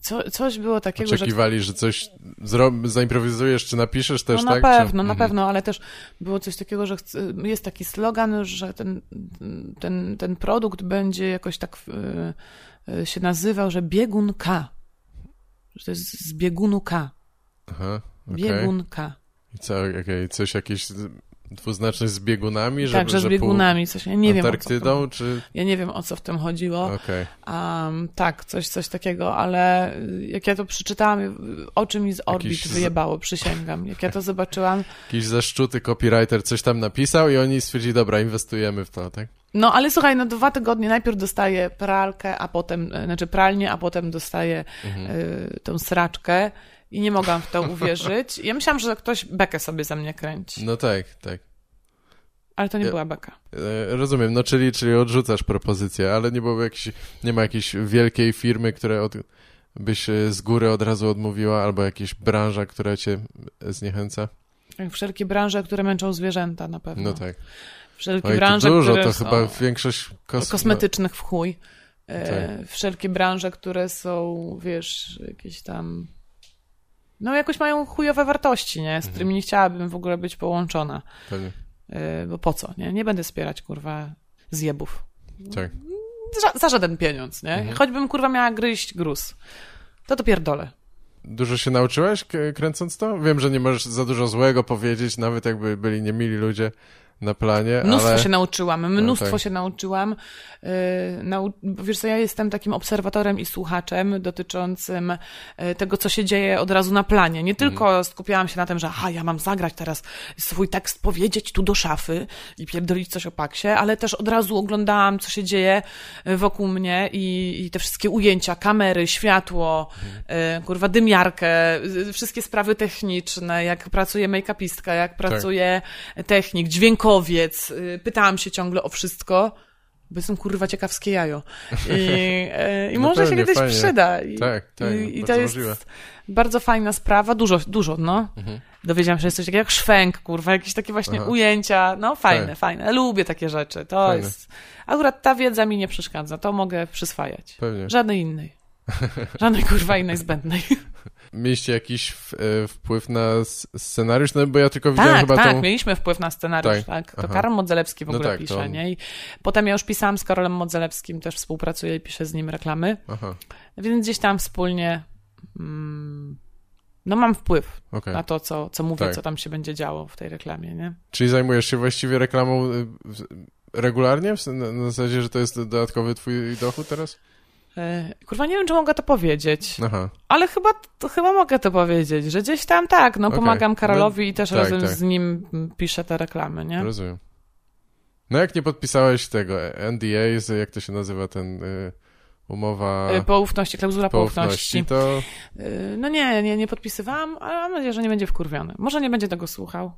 Co, coś było takiego, że Oczekiwali, że coś zro... zaimprowizujesz, czy napiszesz też, no na tak? pewno, czy... na pewno, ale też było coś takiego, że jest taki slogan, że ten, ten, ten produkt będzie jakoś tak y, się nazywał, że biegun K. Że to jest z biegunu K. Aha, okej. Biegun K. I co, okej, coś jakieś dwuznaczne z biegunami, żeby, tak, że z biegunami coś. Ja nie wiem, tym, Antarktydą, czy... ja nie wiem, o co w tym chodziło. Okej. Um, tak, coś, coś takiego, ale y, jak ja to przeczytałam, y, oczy mi z orbit Jakiś wyjebało, przysięgam. Jak ja to zobaczyłam. Jakiś zaszczuty copywriter coś tam napisał i oni stwierdzili, dobra, inwestujemy w to, tak? No ale słuchaj, no dwa tygodnie najpierw dostaję pralkę, a potem, e, znaczy pralnię, a potem dostaję Mhm. y, tą sraczkę i nie mogłam w to uwierzyć. Ja myślałam, że ktoś bekę sobie ze mnie kręci, No tak, tak. ale to nie Ja- była beka. E, Rozumiem, no czyli, czyli odrzucasz propozycję, ale nie było jakiejś, nie ma jakiejś wielkiej firmy, która od, byś e, z góry od razu odmówiła, albo jakaś branża, która cię zniechęca? Wszelkie branże, które męczą zwierzęta na pewno. No tak. Wszelkie Oj, to branże, dużo, które to są chyba większość kos... kosmetycznych w chuj. E, Tak. Wszelkie branże, które są, wiesz, jakieś tam... No jakoś mają chujowe wartości, nie? Z Mhm. którymi nie chciałabym w ogóle być połączona. Pewnie. E, Bo po co, nie? Nie będę wspierać, kurwa, zjebów. Tak. Za, za żaden pieniądz, nie? Mhm. Choćbym, kurwa, miała gryźć gruz. To to pierdolę. Dużo się nauczyłeś kręcąc to? Wiem, że nie możesz za dużo złego powiedzieć, nawet jakby byli niemili ludzie na planie, Mnóstwo ale... się nauczyłam, mnóstwo tak. się nauczyłam. Yy, nau... Wiesz co, ja jestem takim obserwatorem i słuchaczem dotyczącym yy, tego, co się dzieje od razu na planie. Nie tylko Mhm. skupiałam się na tym, że aha, ja mam zagrać teraz swój tekst, powiedzieć tu do szafy i pierdolić coś o paksie, ale też od razu oglądałam, co się dzieje yy, wokół mnie i, i te wszystkie ujęcia, kamery, światło, yy, kurwa, dymiarkę, yy, wszystkie sprawy techniczne, jak pracuje make-upistka, jak pracuje technik, dźwiękowiec. Y, Pytałam się ciągle o wszystko, bo jestem kurwa ciekawskie jajo. I, e, i No może się pewnie, kiedyś fajnie. przyda. I, Tak, tak, I, i to jest możliwe. bardzo fajna sprawa. Dużo, dużo, no. Mhm. Dowiedziałam się, że jest coś takiego jak szwęk, kurwa, jakieś takie właśnie Aha. ujęcia. No fajne, Tak. fajne. Lubię takie rzeczy. To Fajne. jest... Akurat ta wiedza mi nie przeszkadza. To mogę przyswajać. Pewnie. Żadnej innej. Żadnej kurwa innej zbędnej. Mieliście jakiś e, wpływ na scenariusz? No bo ja tylko widziałem Tak, chyba tak, tą... mieliśmy wpływ na scenariusz, Tak, tak. To aha. Karol Modzelewski w No ogóle tak, pisze, on. nie? I potem ja już pisałam z Karolem Modzelewskim, też współpracuję i piszę z nim reklamy, Aha, więc gdzieś tam wspólnie mm, no mam wpływ okej. na to, co, co mówię, Tak. co tam się będzie działo w tej reklamie, nie? Czyli zajmujesz się właściwie reklamą y, regularnie? W, na, na zasadzie, że to jest dodatkowy twój dochód teraz? E, Kurwa, nie wiem, czy mogę to powiedzieć, Aha, ale chyba, to, chyba mogę to powiedzieć, że gdzieś tam tak, no Okej. pomagam No, Karolowi i też tak, razem tak. z nim piszę te reklamy, nie? rozumiem. No jak nie podpisałeś tego NDA, jak to się nazywa ten y, umowa E, Poufności, klauzula poufności, poufności. to Yy, No nie, nie, nie podpisywałam, ale mam nadzieję, że nie będzie wkurwiony. Może nie będzie tego słuchał.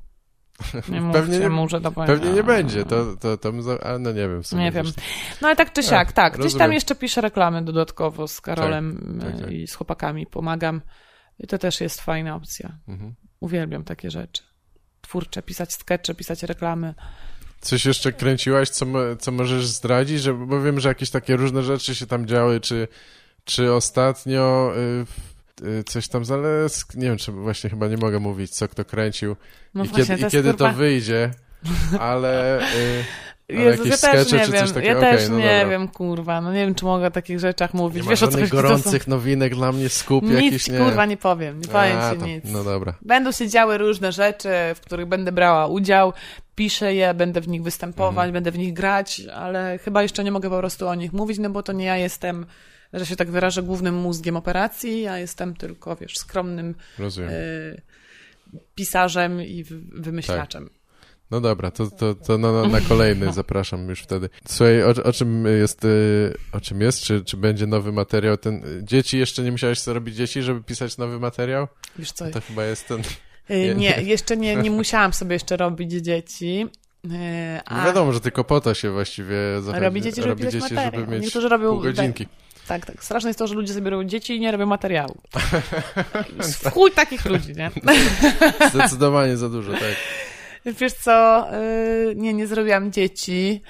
Nie Pewnie nie- mu, że to pewnie nie będzie, to, to, to za- a no nie wiem. Nie wiem. No ale tak czy siak, Ach, tak. Gdzieś tam jeszcze piszę reklamy dodatkowo z Karolem Tak, tak, tak. i z chłopakami. Pomagam. I to też jest fajna opcja. Mhm. Uwielbiam takie rzeczy. Twórcze, pisać skecze, pisać reklamy. Coś jeszcze kręciłaś, co, co możesz zdradzić? Że, bo wiem, że jakieś takie różne rzeczy się tam działy, czy, czy ostatnio y, coś tam zalesk... Nie wiem, czy właśnie chyba nie mogę mówić, co kto kręcił No i właśnie, kiedy, to i kiedy kurwa... to wyjdzie, ale... Y, ale Jezus, ja też nie wiem, takiego? ja też no nie dobra. wiem, kurwa, no nie wiem, czy mogę o takich rzeczach mówić. nie Wiesz, o co? To są- gorących nowinek dla mnie, skup Nic, jakiś, nie? kurwa, nie powiem, nie powiem A, ci to- nic. No dobra. Będą się działy różne rzeczy, w których będę brała udział, piszę je, będę w nich występować, Mhm. będę w nich grać, ale chyba jeszcze nie mogę po prostu o nich mówić, no bo to nie ja jestem, że się tak wyrażę, głównym mózgiem operacji, ja jestem tylko, wiesz, skromnym y, pisarzem i wymyślaczem. No dobra, to, to, to na, na- na kolejny zapraszam już wtedy. Słuchaj, o, o czym jest, y, o czym jest, czy, czy będzie nowy materiał? Ten, dzieci, jeszcze nie musiałeś sobie robić dzieci, żeby pisać nowy materiał? Wiesz co, To chyba jest ten... y, nie, jeszcze nie, nie musiałam sobie jeszcze robić dzieci, y, No a wiadomo, że tylko po to się właściwie zachodzi. robi dzieci, żeby robi dzieci, żeby mieć Niektórzy robią pół godzinki. Tak, tak. Straszne jest to, że ludzie sobie robią dzieci i nie robią materiału. W chuj takich ludzi, nie? Zdecydowanie za dużo, tak. Wiesz co, yy, nie, nie zrobiłam dzieci.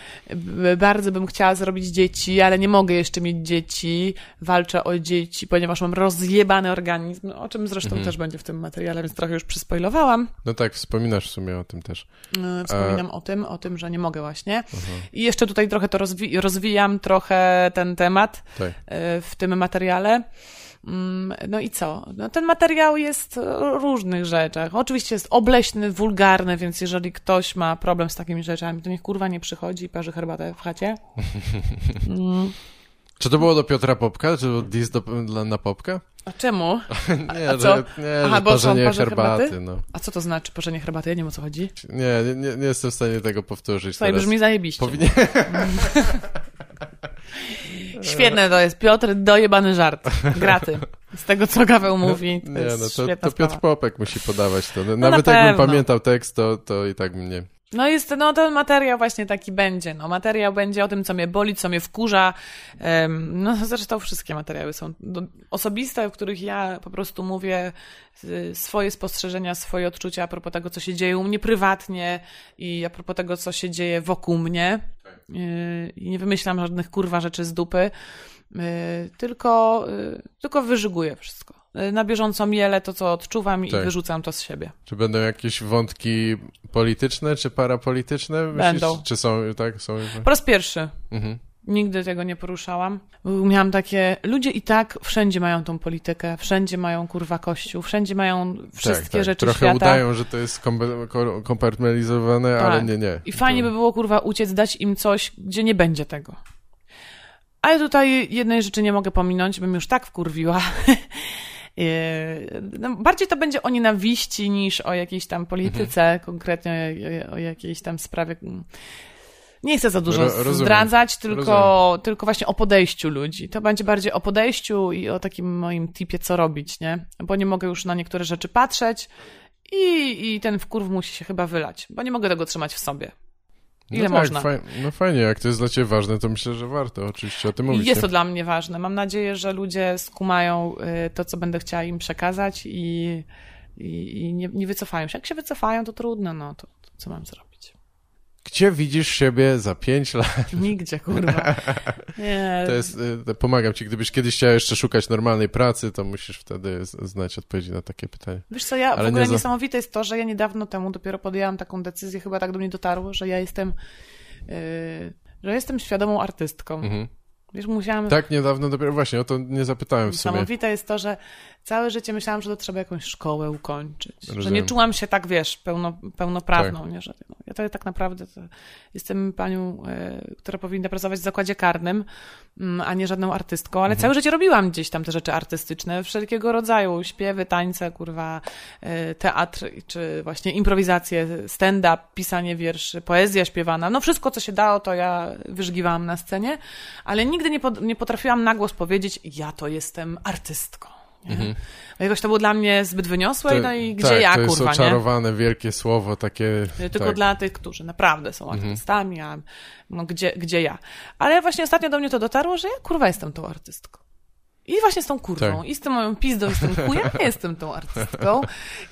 Bardzo bym chciała zrobić dzieci, ale nie mogę jeszcze mieć dzieci. Walczę o dzieci, ponieważ mam rozjebany organizm, o czym zresztą Mhm. też będzie w tym materiale, więc trochę już przyspoilowałam. No tak, wspominasz w sumie o tym też. Yy, Wspominam o tym, o tym, że nie mogę właśnie. Aha, I jeszcze tutaj trochę to rozwi- rozwijam, trochę ten temat. tak. e, w tym materiale. Mm, No i co? No ten materiał jest o różnych rzeczach. Oczywiście jest obleśny, wulgarny, więc jeżeli ktoś ma problem z takimi rzeczami, to niech kurwa nie przychodzi i parzy herbatę w chacie. Mm. Czy to było do Piotra Popka? Czy dis do, dla, na Popka? A czemu? Nie, a że, co? nie, Aha, że bo parzenie herbaty, herbaty? no. A co to znaczy parzenie herbaty? Ja nie wiem o co chodzi. Nie, nie, nie, nie jestem w stanie tego powtórzyć Słuchaj, teraz. brzmi zajebiście. Powinien... Świetne to jest. Piotr, dojebany żart. Graty. Z tego, co Gaweł mówi, to Nie, jest no to, świetna to Piotr sprawa. Popek musi podawać to. na Nawet jakbym pewno. pamiętał tekst, to, to i tak mnie. No jest, no ten materiał właśnie taki będzie, no materiał będzie o tym, co mnie boli, co mnie wkurza, um, no zresztą wszystkie materiały są do, osobiste, w których ja po prostu mówię swoje spostrzeżenia, swoje odczucia a propos tego, co się dzieje u mnie prywatnie i a propos tego, co się dzieje wokół mnie i nie wymyślam żadnych kurwa rzeczy z dupy, y, tylko, tylko wyżyguję wszystko. Na bieżąco miele to, co odczuwam tak. i wyrzucam to z siebie. Czy będą jakieś wątki polityczne czy parapolityczne? Myślisz, będą. Czy są, tak? Są... Po raz pierwszy. Mhm. Nigdy tego nie poruszałam. Miałam takie, ludzie i tak wszędzie mają tą politykę, wszędzie mają kurwa kościół, wszędzie mają wszystkie tak, tak. rzeczy Trochę świata. udają, że to jest kompartmentalizowane, tak. ale nie, nie. I fajnie to... by było kurwa uciec, dać im coś, gdzie nie będzie tego. Ale tutaj jednej rzeczy nie mogę pominąć, bym już tak wkurwiła. No, bardziej to będzie o nienawiści niż o jakiejś tam polityce, mhm. konkretnie o, o jakiejś tam sprawie. Nie chcę za dużo Rozumiem. zdradzać, tylko, tylko właśnie o podejściu ludzi. To będzie bardziej o podejściu i o takim moim tipie, co robić, nie? Bo nie mogę już na niektóre rzeczy patrzeć i, i ten wkurw musi się chyba wylać, bo nie mogę tego trzymać w sobie. Ile no tak, można? Faj, no fajnie, jak to jest dla Ciebie ważne, to myślę, że warto oczywiście o tym mówić. Jest to dla mnie ważne. Mam nadzieję, że ludzie skumają y, to, co będę chciała im przekazać i, i, i nie, nie, wycofają się. Jak się wycofają, to trudno, no to, to co mam zrobić? Gdzie widzisz siebie za pięć lat? Nigdzie, kurwa. Nie. To jest, y, pomagam ci, gdybyś kiedyś chciała jeszcze szukać normalnej pracy, to musisz wtedy znać odpowiedzi na takie pytanie. Wiesz co, ja Ale w ogóle nie niesamowite jest to, że ja niedawno temu dopiero podjęłam taką decyzję, chyba tak do mnie dotarło, że ja jestem, yy, że jestem świadomą artystką. Mhm. Wiesz, musiałam... Tak, niedawno dopiero, właśnie, o to nie zapytałem w sumie. Niesamowite jest to, że całe życie myślałam, że to trzeba jakąś szkołę ukończyć. Rozumiem. Że nie czułam się tak, wiesz, pełno, pełnoprawną. Tak. Nie? Że, no, ja to tak naprawdę to jestem panią, e, która powinna pracować w zakładzie karnym, mm, a nie żadną artystką, ale mhm. całe życie robiłam gdzieś tam te rzeczy artystyczne, wszelkiego rodzaju, śpiewy, tańce, kurwa, e, teatr, czy właśnie improwizacje, stand-up, pisanie wierszy, poezja śpiewana, no wszystko, co się dało, to ja wyżgiwałam na scenie, ale nigdy nie, pod, nie potrafiłam na głos powiedzieć, ja to jestem artystką. Mhm. No jakoś to było dla mnie zbyt wyniosłe, to, no i gdzie tak, ja, to kurwa, jest oczarowane, nie? wielkie słowo, takie... Tylko tak. dla tych, którzy naprawdę są mhm. artystami, mhm. a no, gdzie, gdzie ja. Ale właśnie ostatnio do mnie to dotarło, że ja, kurwa, jestem tą artystką. I właśnie z tą kurwą, tak. i z tym moją pizdą, i z tym chujem jestem tą artystką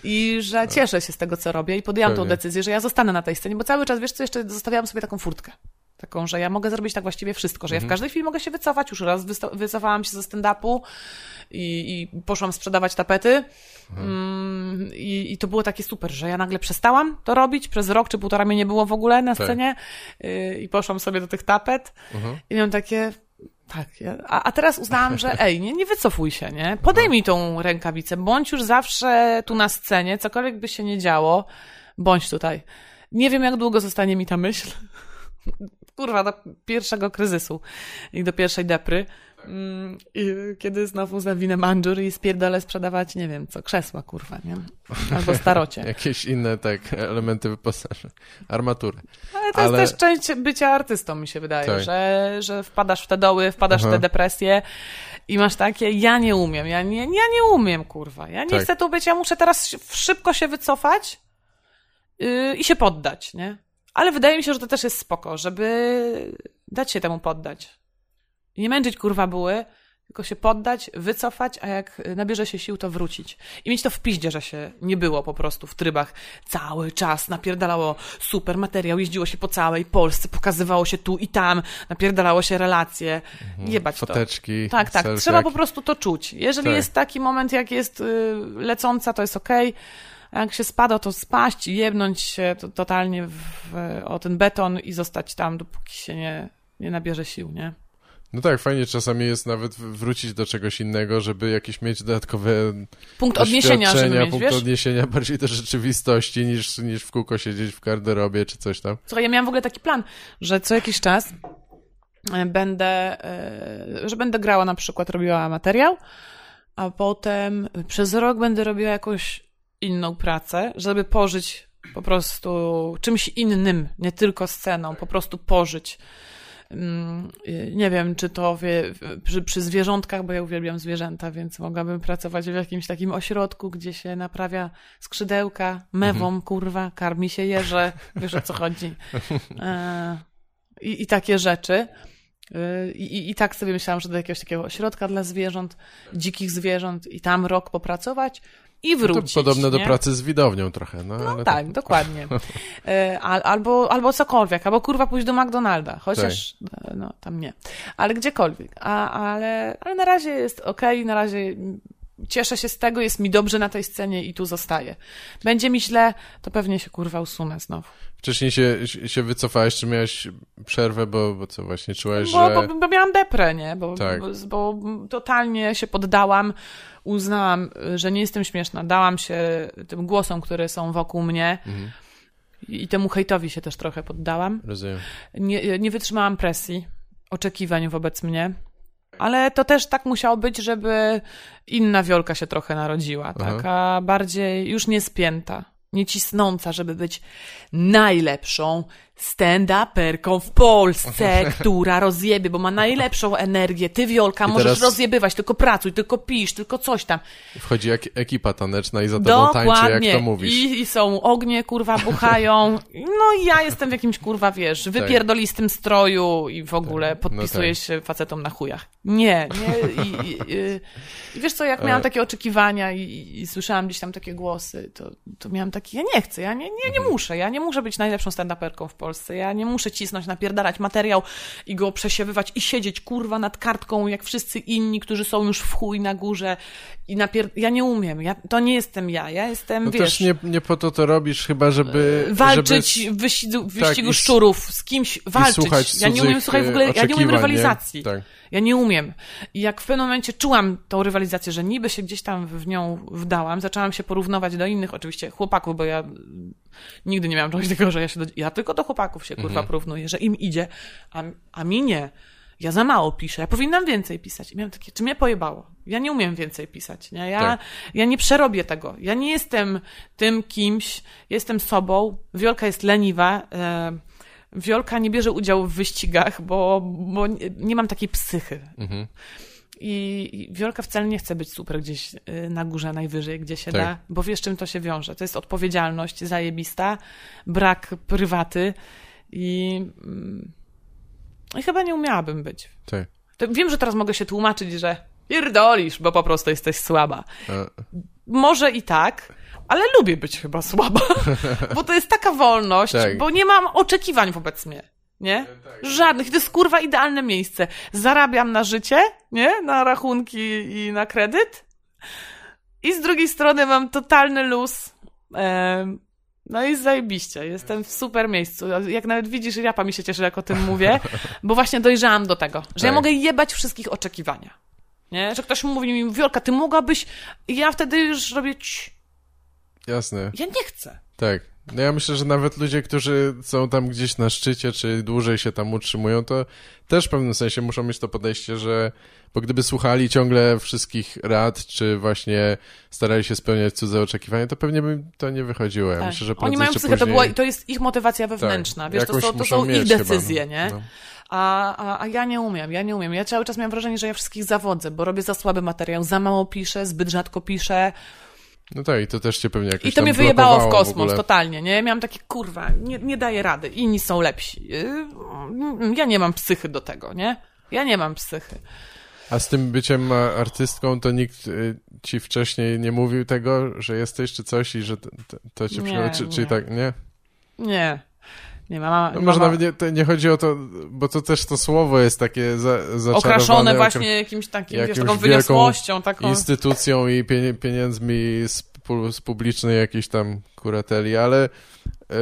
i że cieszę się z tego, co robię i podjęłam Pewnie. tą decyzję, że ja zostanę na tej scenie, bo cały czas, wiesz co, jeszcze zostawiałam sobie taką furtkę. Taką, że ja mogę zrobić tak właściwie wszystko, że ja w mhm. każdej chwili mogę się wycofać. Już raz wycofałam się ze stand-upu i, i poszłam sprzedawać tapety. Mhm. Mm, i, I to było takie super, że ja nagle przestałam to robić. Przez rok czy półtora mnie nie było w ogóle na tak. scenie y, i poszłam sobie do tych tapet mhm. i miałam takie, tak, a, a, teraz uznałam, że ej, nie, nie wycofuj się, nie? Podejmij tą rękawicę, bądź już zawsze tu na scenie, cokolwiek by się nie działo, bądź tutaj. Nie wiem, jak długo zostanie mi ta myśl kurwa, do pierwszego kryzysu i do pierwszej depry. Mm, I kiedy znowu zawinę manżur i spierdolę sprzedawać, nie wiem co, krzesła, kurwa, nie? Albo starocie. Jakieś inne, tak, elementy wyposażenia. Armatury. Ale to Ale... jest też część bycia artystą, mi się wydaje, tak. że, że wpadasz w te doły, wpadasz Aha. w te depresje i masz takie, ja nie umiem, ja nie, ja nie umiem, kurwa, ja nie tak. chcę tu być, ja muszę teraz szybko się wycofać yy, i się poddać, nie? Ale wydaje mi się, że to też jest spoko, żeby dać się temu poddać. Nie męczyć kurwa buły, tylko się poddać, wycofać, a jak nabierze się sił, to wrócić. I mieć to w piździe, że się nie było po prostu w trybach. Cały czas napierdalało super materiał, jeździło się po całej Polsce, pokazywało się tu i tam, napierdalało się relacje. Mhm. Jebać Foteczki, to. Tak, tak. Trzeba po prostu to czuć. Jeżeli tak. jest taki moment, jak jest y, lecąca, to jest okej. Okay a jak się spada, to spaść, jebnąć się to, totalnie w, o ten beton i zostać tam, dopóki się nie, nie nabierze sił, nie? No tak, fajnie czasami jest nawet wrócić do czegoś innego, żeby jakieś mieć dodatkowe punkt odniesienia, żeby mieć, punkt wiesz? odniesienia bardziej do rzeczywistości niż, niż w kółko siedzieć w garderobie czy coś tam. Słuchaj, ja miałam w ogóle taki plan, że co jakiś czas e, będę, e, że będę grała na przykład, robiła materiał, a potem przez rok będę robiła jakąś inną pracę, żeby pożyć po prostu czymś innym, nie tylko sceną, po prostu pożyć. mm, nie wiem, czy to wie, przy, przy zwierzątkach, bo ja uwielbiam zwierzęta, więc mogłabym pracować w jakimś takim ośrodku, gdzie się naprawia skrzydełka, mewą, Mhm. kurwa, karmi się jeże, wiesz o co chodzi. E, I, i takie rzeczy. Y, I, i, tak sobie myślałam, że do jakiegoś takiego ośrodka dla zwierząt, dzikich zwierząt i tam rok popracować i No To wrócić. podobne do nie? pracy z widownią trochę. No, No tak, dokładnie. E, al, albo, albo cokolwiek, albo kurwa pójść do McDonalda, chociaż e, no tam nie. Ale gdziekolwiek. A, ale, ale na razie jest okej, na razie cieszę się z tego, jest mi dobrze na tej scenie i tu zostaję. Będzie mi źle, to pewnie się kurwa usunę znowu. Wcześniej się, się wycofałeś, czy miałeś przerwę, bo, bo co właśnie czułeś, Bo, że... bo, bo miałam deprę, nie? Bo, Tak. bo, bo totalnie się poddałam, uznałam, że nie jestem śmieszna, dałam się tym głosom, które są wokół mnie Mhm, i temu hejtowi się też trochę poddałam. rozumiem. Nie, nie wytrzymałam presji, oczekiwań wobec mnie. Ale to też tak musiało być, żeby inna wiolka się trochę narodziła. Aha. Taka bardziej już nie spięta, nie cisnąca, żeby być najlepszą stand-uperką w Polsce, która rozjebie, bo ma najlepszą energię. Ty, Wiolka, I możesz teraz- rozjebywać, tylko pracuj, tylko pisz, tylko coś tam. Wchodzi jak ekip taneczna i za tobą tańczy, jak to mówisz. I, I są ognie, kurwa, buchają. No i ja jestem w jakimś, kurwa, wiesz, wypierdolistym stroju i w ogóle Tak. No podpisuję tak. się facetom na chujach. Nie, nie. I, i, i, wiesz co, jak miałam takie oczekiwania i słyszałam gdzieś tam takie głosy, to, to miałam taki, ja nie chcę, ja nie, nie, nie Mhm. muszę, ja nie muszę być najlepszą stand-uperką w Polsce, ja nie muszę cisnąć, napierdalać materiał i go przesiewywać i siedzieć, kurwa, nad kartką, jak wszyscy inni, którzy są już w chuj na górze i napier... Ja nie umiem, ja, to nie jestem ja, ja jestem, No wiesz... też nie, nie po to to robisz, chyba żeby... walczyć żeby... w wyścigu, w wyścigu i s- szczurów, z kimś walczyć. Ja nie umiem, słuchaj, w ogóle, e, ja nie umiem rywalizacji. nie? Tak. Ja nie umiem. I jak w pewnym momencie czułam tą rywalizację, że niby się gdzieś tam w nią wdałam, zaczęłam się porównywać do innych, oczywiście chłopaków, bo ja nigdy nie miałam czegoś takiego, że ja się do, ja tylko do chłopaków się kurwa porównuję, że im idzie, a, a mi nie. Ja za mało piszę, ja powinnam więcej pisać. I miałam takie, czy mnie pojebało? Ja nie umiem więcej pisać, nie? Ja, Tak. ja nie przerobię tego. Ja nie jestem tym kimś, jestem sobą. Wiolka jest leniwa. E, Wiolka nie bierze udziału w wyścigach, bo, bo nie, mam takiej psychy. Mhm. I Wiolka wcale nie chce być super gdzieś y, na górze, najwyżej, gdzie się Tak. da, bo wiesz, czym to się wiąże. To jest odpowiedzialność zajebista, brak prywaty i, mm, i chyba nie umiałabym być. Tak. Wiem, że teraz mogę się tłumaczyć, że pierdolisz, bo po prostu jesteś słaba. Może i tak, ale lubię być chyba słaba, bo to jest taka wolność, Tak. bo nie mam oczekiwań wobec mnie. Nie? Żadnych. To jest kurwa idealne miejsce. Zarabiam na życie, nie? Na rachunki i na kredyt. I z drugiej strony mam totalny luz. Em, No i zajebiście. Jestem w super miejscu. Jak nawet widzisz, Japa mi się cieszy, jak o tym mówię, bo właśnie dojrzałam do tego, że ja Tak. mogę jebać wszystkich oczekiwania. Nie? Że ktoś mówi mi, Wiolka, ty mogłabyś... I ja wtedy już robię... Jasne. Ja nie chcę. Tak. No ja myślę, że nawet ludzie, którzy są tam gdzieś na szczycie, czy dłużej się tam utrzymują, to też w pewnym sensie muszą mieć to podejście, że bo gdyby słuchali ciągle wszystkich rad, czy właśnie starali się spełniać cudze oczekiwania, to pewnie by to nie wychodziło. Ja Tak. myślę, że Oni mają psychę, to, później... była, to jest ich motywacja wewnętrzna. Tak, Wiesz, to są, to są ich mieć chyba, decyzje, no. nie? No. A, a, a ja nie umiem, ja nie umiem. Ja cały czas miałam wrażenie, że ja wszystkich zawodzę, bo robię za słaby materiał, za mało piszę, zbyt rzadko piszę. No tak, i to też cię pewnie jakoś I to mnie wyjebało w kosmos, ogóle. totalnie, nie? Miałam takie, kurwa, nie, nie daję rady, inni są lepsi. Yy, Ja nie mam psychy do tego, nie? Ja nie mam psychy. A z tym byciem a, artystką, to nikt y, ci wcześniej nie mówił tego, że jesteś, czy coś i że to, to, cię Nie, przyjął, czy, czy nie. tak, nie? Nie. Nie, mama, No może nawet nie, to nie chodzi o to, bo to też to słowo jest takie za, zaczarowane. okraszone okra- właśnie jakimś takim, wiesz, taką wyniosłością, taką... instytucją i pieniędzmi z, z publicznej jakiejś tam kurateli, ale yy,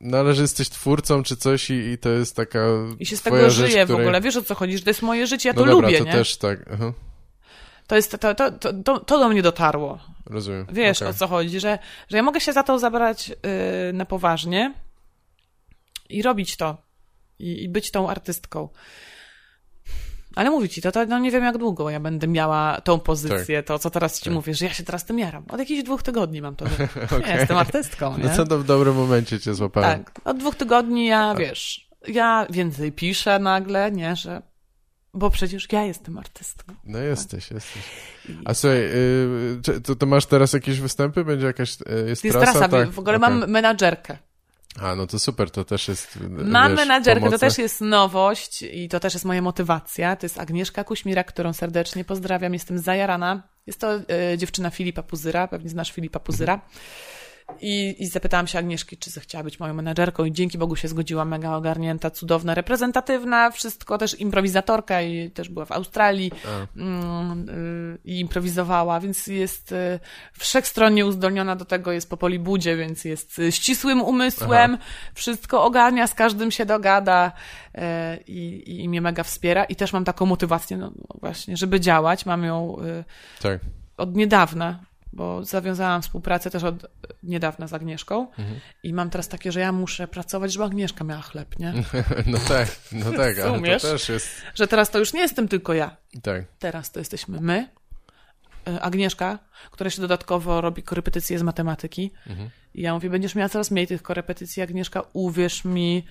należy jesteś twórcą czy coś i, i to jest taka I się z tego rzecz, żyje w której... ogóle. Wiesz o co chodzi, że to jest moje życie, ja no to dobra, lubię, to nie? też tak, To, jest, to, to, to, to, do mnie dotarło. rozumiem. Wiesz Okej. o co chodzi, że, że ja mogę się za to zabrać yy, na poważnie i robić to. I, I być tą artystką. Ale mówię ci, to, to no nie wiem jak długo ja będę miała tą pozycję, to co teraz ci Tak. mówię, że ja się teraz tym jaram. Od jakichś dwóch tygodni mam to. że Okej. Ja jestem artystką, nie? No to do, w dobrym momencie cię złapałem. tak. Od dwóch tygodni ja, wiesz, ja więcej piszę nagle, nie, że bo przecież ja jestem artystką. No jesteś, jesteś. A słuchaj, y, czy- to, to masz teraz jakieś występy? Będzie jakaś, y, jest, Jest trasa? trasa, tak? w ogóle Okej. mam menadżerkę. A, no to super, to też jest, y, Mam wiesz, menadżerkę, to też jest nowość i to też jest moja motywacja. To jest Agnieszka Kuśmira, którą serdecznie pozdrawiam. Jestem zajarana. Jest to e, dziewczyna Filipa Puzyra, pewnie znasz Filipa Puzyra. I, I zapytałam się Agnieszki, czy zechciała być moją menadżerką i dzięki Bogu się zgodziła, mega ogarnięta, cudowna, reprezentatywna, wszystko, też improwizatorka i też była w Australii mm, y, i improwizowała, więc jest y, wszechstronnie uzdolniona do tego, jest po Polibudzie, więc jest y, ścisłym umysłem, wszystko ogarnia, z każdym się dogada y, i, i mnie mega wspiera. I też mam taką motywację, no właśnie, żeby działać, mam ją y, Tak. od niedawna, bo zawiązałam współpracę też od niedawna z Agnieszką i mam teraz takie, że ja muszę pracować, żeby Agnieszka miała chleb, nie? No tak, no tak, ale to też jest, Że teraz to już nie jestem tylko ja, tak. Teraz to jesteśmy my, y, Agnieszka, która jeszcze dodatkowo robi korepetycje z matematyki. I ja mówię, będziesz miała coraz mniej tych korepetycji, Agnieszka, uwierz mi,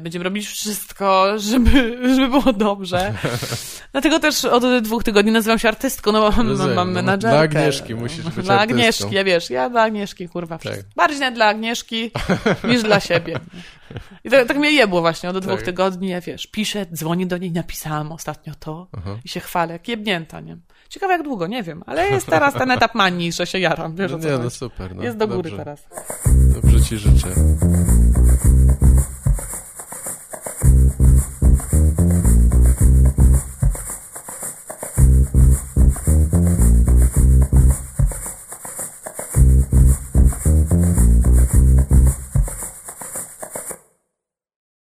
będziemy robić wszystko, żeby, żeby było dobrze. Dlatego też od dwóch tygodni nazywam się artystką, no bo mam, Rozumiem, mam no, menadżerkę. dla Agnieszki musisz być Dla artystką. Agnieszki, ja wiesz, ja dla Agnieszki, kurwa, wszystko. Tak. Bardziej nie dla Agnieszki niż dla siebie. I tak, tak mnie jebło właśnie od dwóch Tak. tygodni, ja wiesz, piszę, dzwonię do niej, napisałam ostatnio to Aha. i się chwalę, jak jebnięta, nie? Ciekawe jak długo, nie wiem, ale jest teraz ten etap manii, że się jaram, wiesz No nie, no super. No, Jest do góry dobrze. teraz. Dobrze ci życzę.